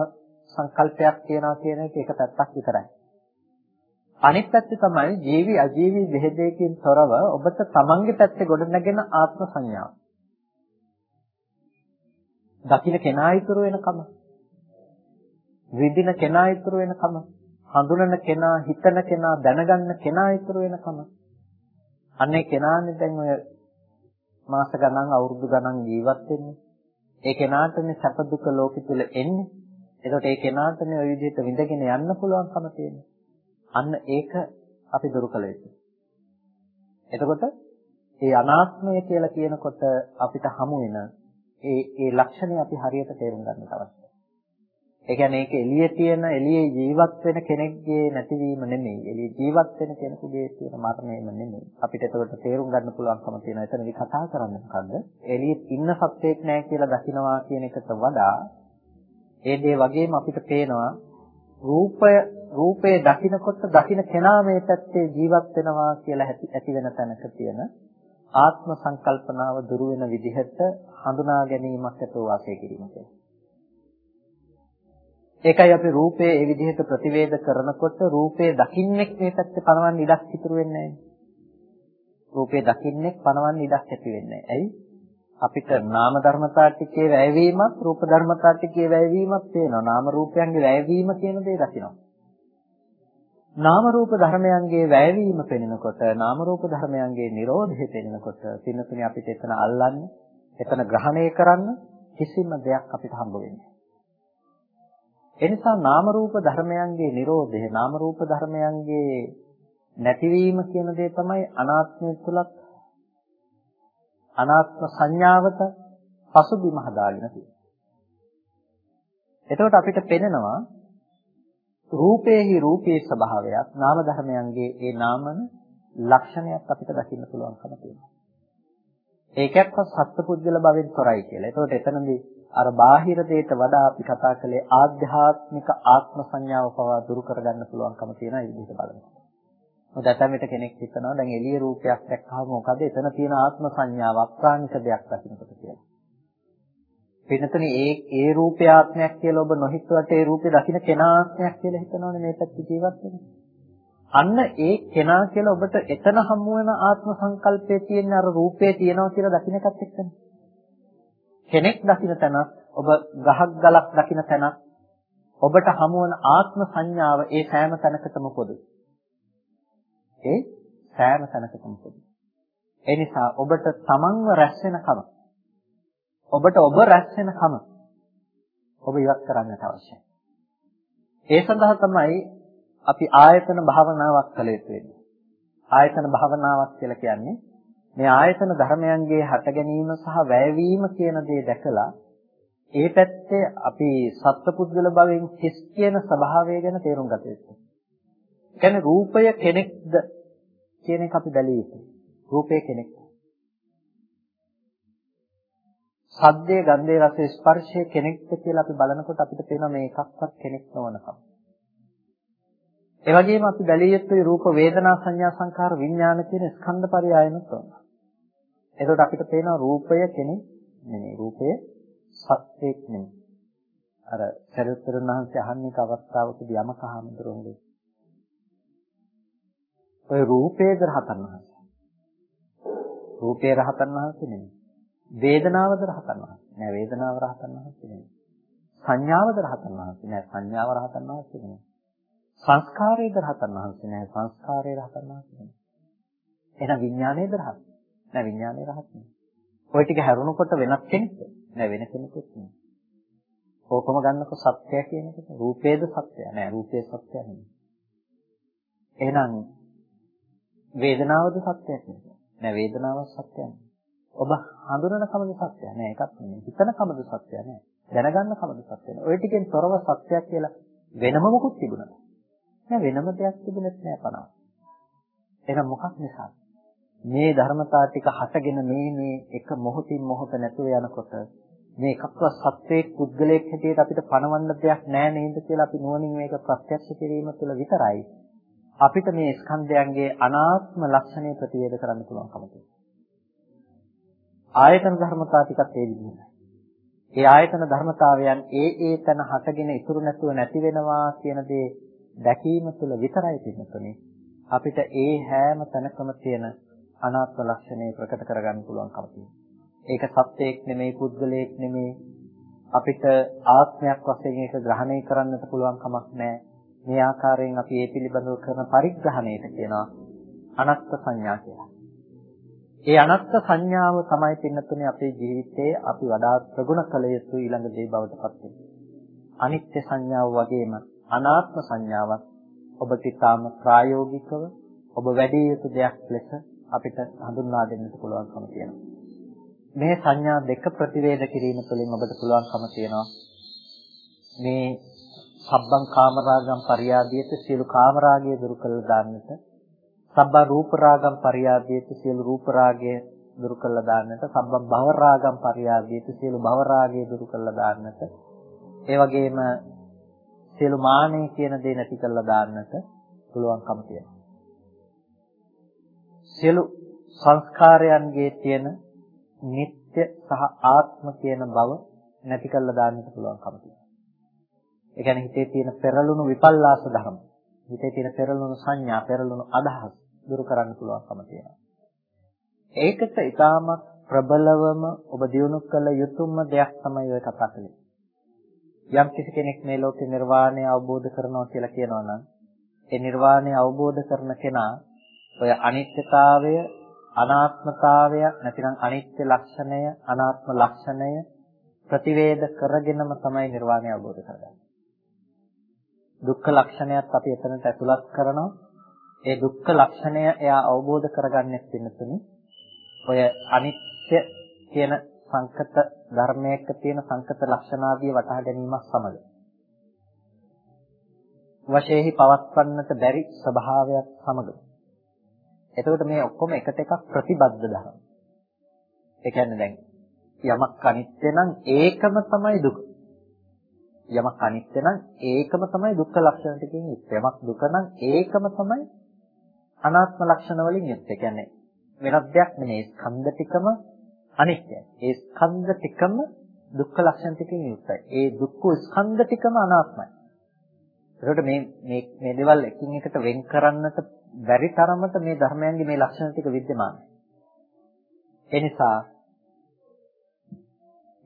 සංකල්පයක් තියනවා කියන එක එක පැත්තක් විතරයි. අනිත් පැත්තේ තමයි ජීවි අජීවි බෙහෙදයකින් තොරව ඔබට තමන්ගේ පැත්තේ ගොඩනගෙන ආත්ම සංඥාව. දකින්න කෙනා ඉතුරු වෙනකම විඳින කෙනා ඉතුරු වෙනකම හඳුනන කෙනා හිතන කෙනා දැනගන්න කෙනා ඉතුරු වෙනකම අනේ කෙනානේ දැන් ඔය මාස ගණන් අවුරුදු ගණන් ජීවත් වෙන්නේ. ඒ කෙනාටනේ සැප දුක ලෝකෙ තුල එන්නේ. එතකොට ඒ කෙනාටනේ ওই විදිහට විඳගෙන යන්න පුළුවන්කම තියෙන්නේ. අන්න ඒක අපි දුරු කළ යුතුයි එතකොට ඒ අනාත්මය කියලා කියනකොට අපිට හමු වෙන ඒ ඒ ලක්ෂණය අපි හරියට තේරුම් ගන්න අවශ්‍යයි ඒ කියන්නේ ඒක එළියේ තියෙන එළියේ ජීවත් වෙන කෙනෙක්ගේ නැතිවීම නෙමෙයි. එළියේ ජීවත් වෙන කෙනෙකුගේ තියෙන මරණයම නෙමෙයි. අපිට ඒකට තේරුම් ගන්න පුළුවන්කම තියෙනවා. එතනදි කතා කරන්නේ මොකද්ද? එළියේ ඉන්න සත්‍යයක් නැහැ කියලා දකිනවා කියන එකට වඩා ඒ දේ වගේම අපිට පේනවා රූපය රූපේ දකිනකොට දකින කෙනා මේ පැත්තේ ජීවත් වෙනවා කියලා ඇති වෙන තැනක තියෙන ආත්ම සංකල්පනාව දුරු වෙන විදිහට හඳුනා ගැනීමක් ඇතුව වාසය කිරීම කියලා. ඒකයි අපි රූපේ ඒ විදිහට ප්‍රතිවේද කරනකොට රූපේ දකින්නෙක් මේ පැත්තේ පනවන්න ඉඩක් ඉතුරු වෙන්නේ නැහැ. රූපේ දකින්නෙක් පනවන්න ඉඩක් ඇති වෙන්නේ නැහැ. ඇයි? අපිට නාම ධර්මතා ටිකේ වැයවීමත් රූප ධර්මතා ටිකේ වැයවීමත් පේනවා. නාම රූපයන්ගේ වැයවීම කියන දේ දකිනවා. නාම රූප ධර්මයන්ගේ වැයවීම පෙනෙනකොට නාම රූප ධර්මයන්ගේ Nirodhe පෙනෙනකොට පින්නතුනි අපිට එතන අල්ලන්න, එතන ග්‍රහණය කරන්න කිසිම දෙයක් අපිට හම්බ වෙන්නේ එනිසා නාම රූප ධර්මයන්ගේ Nirodhe නාම රූප ධර්මයන්ගේ නැතිවීම කියන දේ තමයි අනාත්මය තුලත් අනාත්ම සංඥාවට පසුබිම හදාගෙන තියෙන්නේ. එතකොට අපිට පෙනෙනවා රූපේහි රූපේ ස්වභාවයක් නාම ධර්මයන්ගේ ඒ නාමන ලක්ෂණයක් අපිට දකින්න පුළුවන්කම තියෙනවා. ඒකක්වත් සත්පුද්ගල භවෙන් තොරයි කියලා. එතකොට එතනදී අර බාහිර දෙයට වඩා අපි කතා කළේ ආධ්‍යාත්මික ආත්ම සංඥාව පවා දුරු කරගන්න පුළුවන්කම තියෙන විදිහට බලනවා. මොකද ඇතැම්මට කෙනෙක් හිතනවා දැන් එළිය රූපයක් දැක්කහම මොකද එතන තියෙන ආත්ම සංඥාව අප්‍රාණික දෙයක් දකින්නකොට කියලා. වෙනතනේ ඒ ඒ රූපය ආත්මයක් කියලා ඔබ නොහිතුවට ඒ රූපේ දකින්න කෙනා ආත්මයක් කියලා හිතනවනේ මේ පැත්තේ ජීවත් වෙන්නේ. අන්න ඒ කෙනා කියලා ඔබට එතන හමු වෙන ආත්ම සංකල්පයේ තියෙන අර රූපේ තියෙනවා කියලා දකින්න එකත් එක්කනේ. කෙනෙක් දකින තැන ඔබ ගහක් ගලක් දකින තැන ඔබට හමුවන ආත්ම සංඥාව ඒ සෑම තැනකටම පොදුයි. ඒ සෑම තැනකටම පොදුයි. ඒ නිසා ඔබට තමන්ව රැස් වෙනකම ඔබට ඔබ රැස් වෙනකම ඔබ ඉවත් කරන්නට අවශ්‍යයි. ඒ සඳහා තමයි අපි ආයතන භාවනාවක් කළ යුතු වෙන්නේ. ආයතන භාවනාවක් කියලා කියන්නේ මේ ආයතන ධර්මයන්ගේ හට ගැනීම සහ වැයවීම කියන දේ දැකලා ඒ පැත්තේ අපි සත්පුද්ගල භවෙන් හිස් කියන ස්වභාවය ගැන තේරුම් ගත යුතුයි. ඒ කියන්නේ රූපය කෙනෙක්ද කියන එක අපි බැලිය යුතුයි. රූපය කෙනෙක්. සද්දේ, ගන්ධේ, රසේ, ස්පර්ශයේ කෙනෙක්ද කියලා අපි බලනකොට අපිට පේනවා මේ එකක්වත් කෙනෙක් නොවනකම්. ඒ වගේම අපි බැලිය යුතුයි රූප, වේදනා, සංඥා, සංකාර, විඥාන කියන ස්කන්ධ පරයයන්ත් උනනවා. එතකොට අපිට පේනවා රූපය කෙනෙක් නෙමෙයි. රූපය සත්‍යයක් නෙමෙයි. අර සරියුත්තරුන් වහන්සේ අහන්නේ අවස්ථාවකදී යමක හඳුරන්නේ. ඔය රූපේද රහතන් වහන්සේ. රූපේ රහතන් වහන්සේ නෙමෙයි. වේදනාවද රහතන් වහන්සේ. නෑ වේදනාව රහතන් වහන්සේ නෙමෙයි. සංඥාවද රහතන් වහන්සේ නෑ සංඥාව රහතන් වහන්සේ නෙමෙයි. සංස්කාරයේද රහතන් වහන්සේ නෑ සංස්කාරයේ රහතන් වහන්සේ නෙමෙයි. එහෙනම් විඥානයේද රහතන් නෑ විඥානය රහත් නෙමෙයි. ওই ටික හැරුණකොට වෙනස් කෙනෙක්ද? නෑ වෙන කෙනෙකුත් නෙමෙයි. ඕකම ගන්නකො සත්‍යය කියන එක රූපේද සත්‍යය නෑ රූපේ සත්‍යය නෙමෙයි. එහෙනම් වේදනාවද සත්‍යයක් නෙමෙයි. නෑ වේදනාව සත්‍යයක් නෙමෙයි. ඔබ හඳුනන කමද සත්‍යය නෑ ඒකත් නෙමෙයි. හිතන කමද සත්‍යය නෑ. දැනගන්න කමද සත්‍යය නෑ. ඔය ටිකෙන් තොරව සත්‍යයක් කියලා වෙනම මොකුත් තිබුණා. නෑ වෙනම දෙයක් තිබුණෙත් නෑ පනවා. එහෙනම් මොකක් නිසාද? මේ ධර්මතා ටික හටගෙන මේ මේ එක මොහොතින් මොහොත නැතුව යනකොට මේ එකක්වත් සත්වයේ පුද්ගලයෙක් හැටියට අපිට පණවන්න දෙයක් නැහැ නේද කියලා අපි නුවණින් මේක ප්‍රත්‍යක්ෂ කිරීම තුළ විතරයි අපිට මේ ස්කන්ධයන්ගේ අනාත්ම ලක්ෂණය ප්‍රතිවේද කරන්න පුළුවන්කම තියෙනවා. ආයතන ධර්මතා ටිකත් ඒ විදිහයි. ඒ ආයතන ධර්මතාවයන් ඒ ඒ තැන හටගෙන ඉතුරු නැතුව නැති වෙනවා කියන දේ දැකීම තුළ විතරයි පින්නතුනේ අපිට ඒ හැම තැනකම තියෙන අනාත්ම ලක්ෂණය ප්‍රකට කරගන්න පුළුවන්කම තියෙනවා. ඒක සත්‍යයක් නෙමෙයි පුද්ගලයෙක් නෙමෙයි අපිට ආත්මයක් වශයෙන් ඒක ග්‍රහණය කරන්නට පුළුවන් කමක් නැහැ. මේ ආකාරයෙන් අපි ඒ පිළිබඳව කරන පරිග්‍රහණයට කියනවා අනත්ත් සංඥා කියලා. ඒ අනත්ත් සංඥාව තමයි පින්නතුනේ අපේ ජීවිතයේ අපි වඩා ප්‍රගුණ කළ යුතු ඊළඟ දේ බවට පත් වෙන්නේ. අනිත්‍ය සංඥාව වගේම අනාත්ම සංඥාවත් ඔබට ඊටාම ප්‍රායෝගිකව ඔබ වැඩි යුතු දෙයක් ලෙස අපිට හඳුන්වා දෙන්නට පුළුවන්කම තියෙනවා. මේ සංඥා දෙක ප්‍රතිවේද කිරීම තුළින් ඔබට පුළුවන්කම තියෙනවා මේ සබ්බං කාමරාගම් පරියාදියට සියලු කාමරාගය දුරු කළ දාන්නට සබ්බ රූප රාගම් පරියාදියට සියලු රූප රාගය දුරු කළ දාන්නට සබ්බං භව රාගම් පරියාදියට සියලු භව රාගය දුරු කළ දාන්නට ඒ වගේම සියලු මානෙ කියන දේ නැති කළ දාන්නට පුළුවන්කම තියෙනවා සියලු සංස්කාරයන්ගේ තියෙන නিত্য සහ ආත්ම කියන බව නැති කළා දාන්නට පුළුවන්කම තියෙනවා. ඒ කියන්නේ හිතේ තියෙන පෙරළුණු විපල්ලාස ධර්ම, හිතේ තියෙන පෙරළුණු සංඥා, පෙරළුණු අදහස් දුරු කරන්න පුළුවන්කම තියෙනවා. ඒකට ඊටමත් ප්‍රබලවම ඔබ දිනු කළ යුතුම දෙයක් තමයි ඔය කතා කළේ. යම් කිසි කෙනෙක් මේ ලෝකේ නිර්වාණය අවබෝධ කරනවා කියලා කියනවා නම් ඒ නිර්වාණය අවබෝධ කරන කෙනා ඔය අනිත්‍යතාවය අනාත්මතාවය නැතිනම් අනිත්‍ය ලක්ෂණය අනාත්ම ලක්ෂණය ප්‍රතිවේද කරගෙනම තමයි නිර්වාණය අවබෝධ කරගන්නේ. දුක්ඛ ලක්ෂණයත් අපි එතනට ඇතුළත් කරනවා. ඒ දුක්ඛ ලක්ෂණය එයා අවබෝධ කරගන්නේ පින්නතුනි ඔය අනිත්‍ය කියන සංකත ධර්මයක තියෙන සංකත ලක්ෂණාදිය වටහා ගැනීමක් සමග වශයෙහි පවත්වන්නට බැරි ස්වභාවයක් සමග එතකොට මේ ඔක්කොම එකට එකක් ප්‍රතිබද්ධ ධර්ම. ඒ කියන්නේ දැන් යමක් අනිත්‍ය නම් ඒකම තමයි දුක. යමක් අනිත්‍ය නම් ඒකම තමයි දුක්ඛ ලක්ෂණ ටිකෙන් යුක්ත. යමක් දුක නම් ඒකම තමයි අනාත්ම ලක්ෂණ වලින් යුක්ත. ඒ කියන්නේ වෙනත් දෙයක් නෙමෙයි ස්කන්ධ ටිකම අනිත්‍යයි. ඒ ස්කන්ධ ටිකම දුක්ඛ ලක්ෂණ ටිකෙන් යුක්තයි. ඒ දුක්ඛ ස්කන්ධ ටිකම අනාත්මයි. ඒකට මේ මේ මේ දේවල් එකින් එකට වෙන් කරන්නට බැරි තරමට මේ ධර්මයන්ගේ මේ ලක්ෂණ ටික विद्यමානයි. ඒ නිසා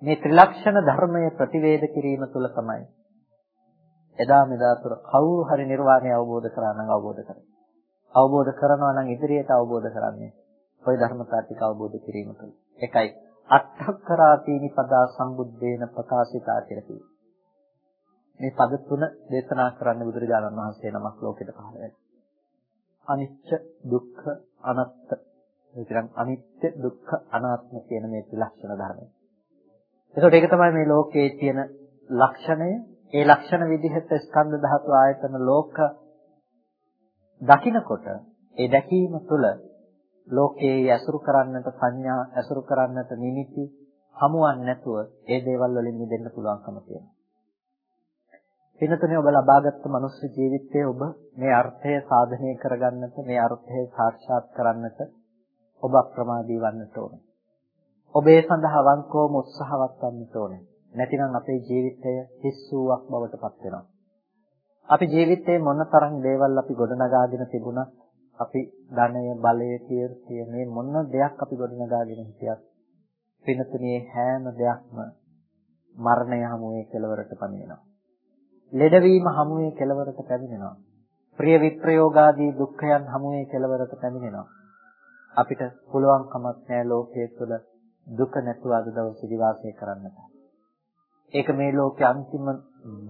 මේ ත්‍රිලක්ෂණ ධර්මය ප්‍රතිවේධ කිරීම තුළ තමයි එදා මෙදා තුර කවුරු හරි නිර්වාණය අවබෝධ කරා නම් අවබෝධ කරගන්න. අවබෝධ කරනවා නම් ඉදිරියට අවබෝධ කරන්නේ ওই ධර්මතා ටික අවබෝධ කිරීම තුළ. එකයි අට්ඨකරාතීනි පදා සම්බුද්දේන ප්‍රකාශිතා කියලා කිව්වේ. මේ පද තුන දේශනා කරන්න බුදුරජාණන් වහන්සේ නමක් ලෝකෙට පහළ වෙනවා. අනිච්ච දුක්ඛ අනාත්ත එතන අනිත්‍ය දුක්ඛ අනාත්ම කියන මේ ත්‍රිලක්ෂණ ධර්මය. ඒකට ඒක තමයි මේ ලෝකයේ තියෙන ලක්ෂණය. ඒ ලක්ෂණ විදිහට ස්කන්ධ ධාතු ආයතන ලෝක දකිනකොට ඒ දැකීම තුළ ලෝකයේ ඇසුරු කරන්නට සංඥා ඇසුරු කරන්නට නිමිති හමුවන්නේ නැතුව ඒ දේවල් වලින් මිදෙන්න පුළුවන්කම තියෙනවා. වෙනතනේ ඔබ ලබාගත් මනුස්ස ජීවිතයේ ඔබ මේ අර්ථය සාධනය කරගන්නට මේ අර්ථය සාක්ෂාත් කරන්නට ඔබ අප්‍රමාදී වන්නට ඕනේ. ඔබ ඒ සඳහා අවංකවම උත්සාහවත් වන්නට ඕනේ. නැතිනම් අපේ ජීවිතය හිස්සුවක් බවට පත් වෙනවා. අපි ජීවිතේ මොන තරම් දේවල් අපි ගොඩනගාගෙන තිබුණත් අපි ධනය බලය කීර්තිය මේ මොන දෙයක් අපි ගොඩනගාගෙන හිටියත් පිනතුනේ හැම දෙයක්ම මරණය හමුවේ කෙලවරට පනිනවා. ලෙඩවීම හමුවේ කෙලවරට පැමිණෙනවා. ප්‍රිය විප්‍රයෝගාදී දුක්ඛයන් හමුවේ කෙලවරට පැමිණෙනවා. අපිට පුළුවන් කමක් නැහැ ලෝකයේ තුල දුක නැතුව අද දවසේදී වාසය කරන්නට. ඒක මේ ලෝකයේ අන්තිම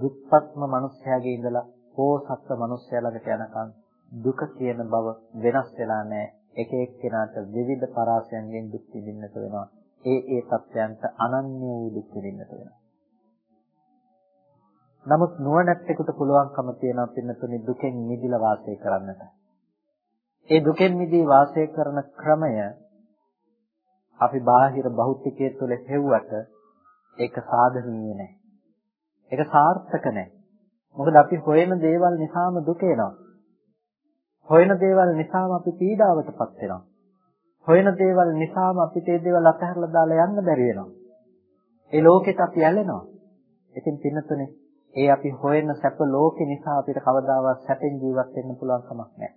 දුක්පත්ම මිනිස්යාගේ ඉඳලා පෝසත්ත්ව මිනිස්යා ළඟට යනකම් දුක කියන බව වෙනස් වෙලා නැහැ. එක එක්කෙනාට විවිධ පරාසයන්ගෙන් දුක් විඳින්නට වෙනවා. ඒ ඒ තත්යන්ට අනන්‍ය වූ දුක් විඳින්නට වෙනවා. නමුත් නුවණැත්තෙකුට පුළුවන්කම තියෙනවා පින්නතුනි දුකෙන් මිදලා වාසය කරන්නට. ඒ දුකෙන් මිදී වාසය කරන ක්‍රමය අපි බාහිර භෞතිකයේ තුල හෙව්වට ඒක සාධනීය නැහැ. ඒක සාර්ථක නැහැ. මොකද අපි හොයන දේවල් නිසාම දුක එනවා. හොයන දේවල් නිසාම අපි පීඩාවටපත් වෙනවා. හොයන දේවල් නිසාම අපිට ඒ දේවල් අතහැරලා දාලා යන්න බැරි වෙනවා. ඒ ලෝකෙට අපි ඇලෙනවා. ඉතින් පින්නතුනේ ඒ අපි හොයන සැප ලෝකේ නිසා අපිට කවදාවත් සැපෙන් ජීවත් වෙන්න පුළුවන් කමක් නැහැ.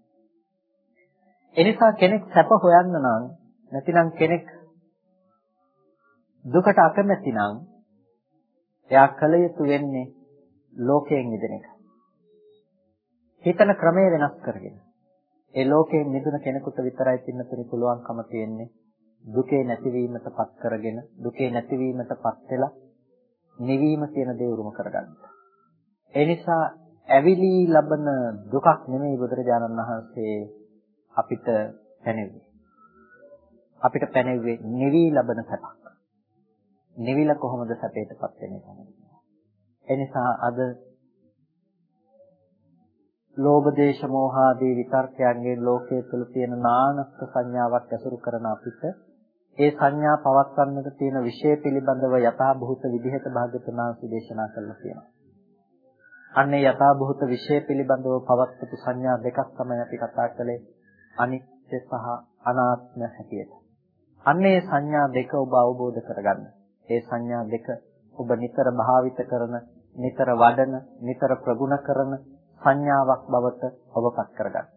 එනිසා කෙනෙක් සැප හොයන්න නම් නැතිනම් කෙනෙක් දුකට අකමැති නම් එයා කල යුතු වෙන්නේ ලෝකයෙන් මිදෙන එක. හිතන ක්‍රමය වෙනස් කරගෙන. ඒ ලෝකයෙන් මිදුණ කෙනෙකුට විතරයි පින්නතුනි පුළුවන්කම තියෙන්නේ දුකේ නැතිවීමටපත් කරගෙන දුකේ නැතිවීමටපත් වෙලා නිවීම කියන දේ උරුම කරගන්න. ඒ නිසා ඇවිලි ලබන දුකක් නෙමෙයි බුදුරජාණන් වහන්සේ අපිට පැනෙන්නේ. අපිට පැනෙන්නේ නිවි ලබන සැපක්. නිවිල කොහොමද සැපයටපත් වෙන්නේ තමයි. ඒ නිසා අද ලෝභ දේශ මොහ ආදී විතර්කයන්ගේ ලෝකයේ තුල තියෙන නානස්ක සංඥාවක් ඇසුරු කරන අපිට ඒ සංඥා පවත්වන්නට තියෙන විශේෂ පිළිබඳව යථාභූත විදිහට භාග්‍යතුන් වහන්සේ දේශනා කළා කියනවා. අන්නේ යථාභූත විශේෂ පිළිබඳව පවත්වපු සංඥා දෙකක් තමයි අපි කතා කළේ අනිත්‍ය සහ අනාත්ම හැටියට. අන්නේ සංඥා දෙක ඔබ අවබෝධ කරගන්න. ඒ සංඥා දෙක ඔබ නිතර භාවිත කරන, නිතර වඩන, නිතර ප්‍රගුණ කරන සංඥාවක් බවට ඔබපත් කරගන්න.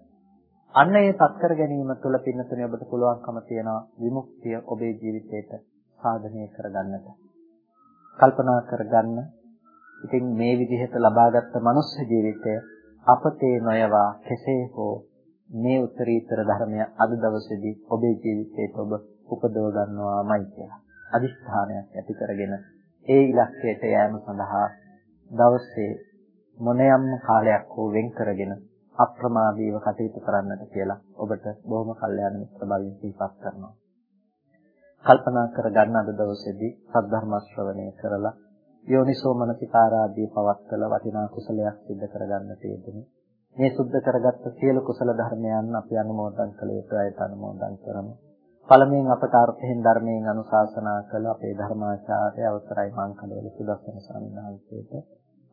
අන්න ඒ පත්කර ගැනීම තුළ පින්නතුනේ ඔබට පුළුවන්කම තියෙනවා විමුක්තිය ඔබේ ජීවිතයට සාධනය කරගන්නට. කල්පනා කරගන්න. ඉතින් මේ විදිහට ලබාගත් මනුස්ස ජීවිතය අපතේ නොයවා කෙසේ හෝ මේ උත්තරීතර ධර්මය අද දවසේදී ඔබේ ජීවිතයට ඔබ උපදව ගන්නවාමයි කියලා. අදිස්ථානයක් ඇති කරගෙන ඒ ඉලක්කයට යෑම සඳහා දවසේ මොනියම් කාලයක් හෝ වෙන් කරගෙන අප්‍රමාදීව කටයුතු කරන්නට කියලා ඔබට බොහොම කල්යාණ මිත්‍ර බලයෙන් සිහිපත් කරනවා. කල්පනා කරගන්න අද දවසේදී සද්ධර්ම ශ්‍රවණය කරලා යෝනිසෝ මනසිකාරාදී පවත්තල වටිනා කුසලයක් සිද්ධ කරගන්න තියෙන්නේ. මේ සුද්ධ කරගත්ත සියලු කුසල ධර්මයන් අපි අනුමෝදන් කළ යුතුයි අයට අනුමෝදන් කරමු. පළමුවෙන් අපට අර්ථයෙන් ධර්මයෙන් අනුශාසනා කළ අපේ ධර්මාචාර්ය අවසරයි මාංකඩවල සුදස්සන ස්වාමීන් වහන්සේට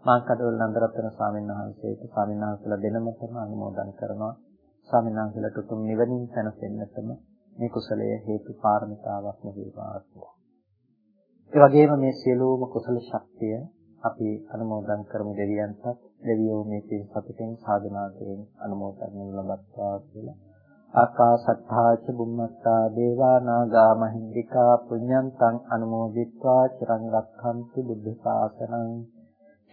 මාංකඩවල නන්දරත්න ස්වාමීන් වහන්සේට ස්වාමීන් වහන්සේලා දෙනමතම අනුමෝදන් කරනවා ස්වාමීන් වහන්සේලාට උතුම් නිවනින් සැනසෙන්නටම මේ කුසලයේ හේතු පාරමිතාවක්ම වේවා කියලා. ඒ වගේම මේ සියලුම කුසල ශක්තිය අපි අනුමෝදන් කරමු දෙවියන්ටත් දෙවියෝ මේ පින් සතුටින් සාධනාවෙන් අනුමෝදන් ලබත්වා කියලා. ආකාසත්තා ච බුම්මත්තා දේවා නාග මහින්దికා පුඤ්ඤන්තං අනුමෝදිත්වා චිරං රක්ඛන්තු බුද්ධ ශාසනං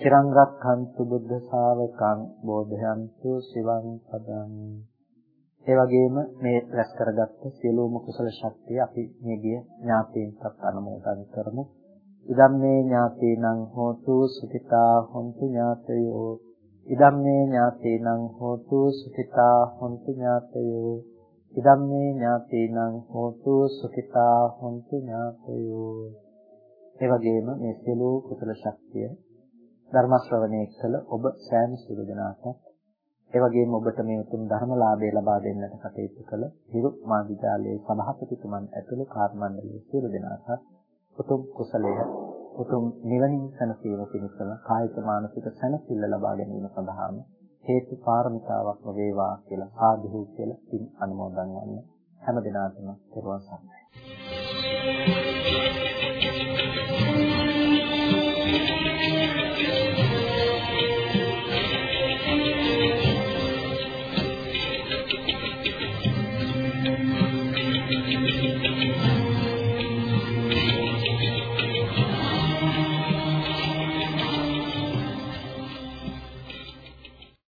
චිරං රක්ඛන්තු බුද්ධ ශාවකං බෝධයන්තු සිවං පදං. ඒ වගේම මේ රැස් කරගත්ත සියලුම කුසල ශක්තිය අපි මේ ගිය ඥාතීන්ටත් අනුමෝදන් කරමු. ඉදම්මේ ඥාතීනං හෝතු සුඛිතා හොන්තු ඥාතයෝ. ඉදම්මේ ඥාතීනං හෝතු සුඛිතා හොන්තු ඥාතයෝ. ඉදම්මේ ඥාතීනං හෝතු සුඛිතා හොන්තු ඥාතයෝ. ඒ වගේම මේ සියලු කුසල ශක්තිය ධර්ම ශ්‍රවණය කළ ඔබ සෑම සිළු දෙනාට ඒ වගේම ඔබට මේ උතුම් ධර්මලාභය ලබා දෙන්නට කටයුතු කළ හිරු මාධ්‍යාලයේ සභාපතිතුමන් ඇතුළු කාර්මණ්ඩලයේ සියලු දෙනාට උතුම් කුසලය උතුම් නිවනින් සැනසීම පිණිසම කායික මානසික සැනසෙල්ල ලබා ගැනීම සඳහාම හේතු පාරමිතාවක්ම වේවා කියලා සාදු කියලා පින් අනුමෝදන් වන්න. හැම දිනාටම පෙරවන් සරණයි.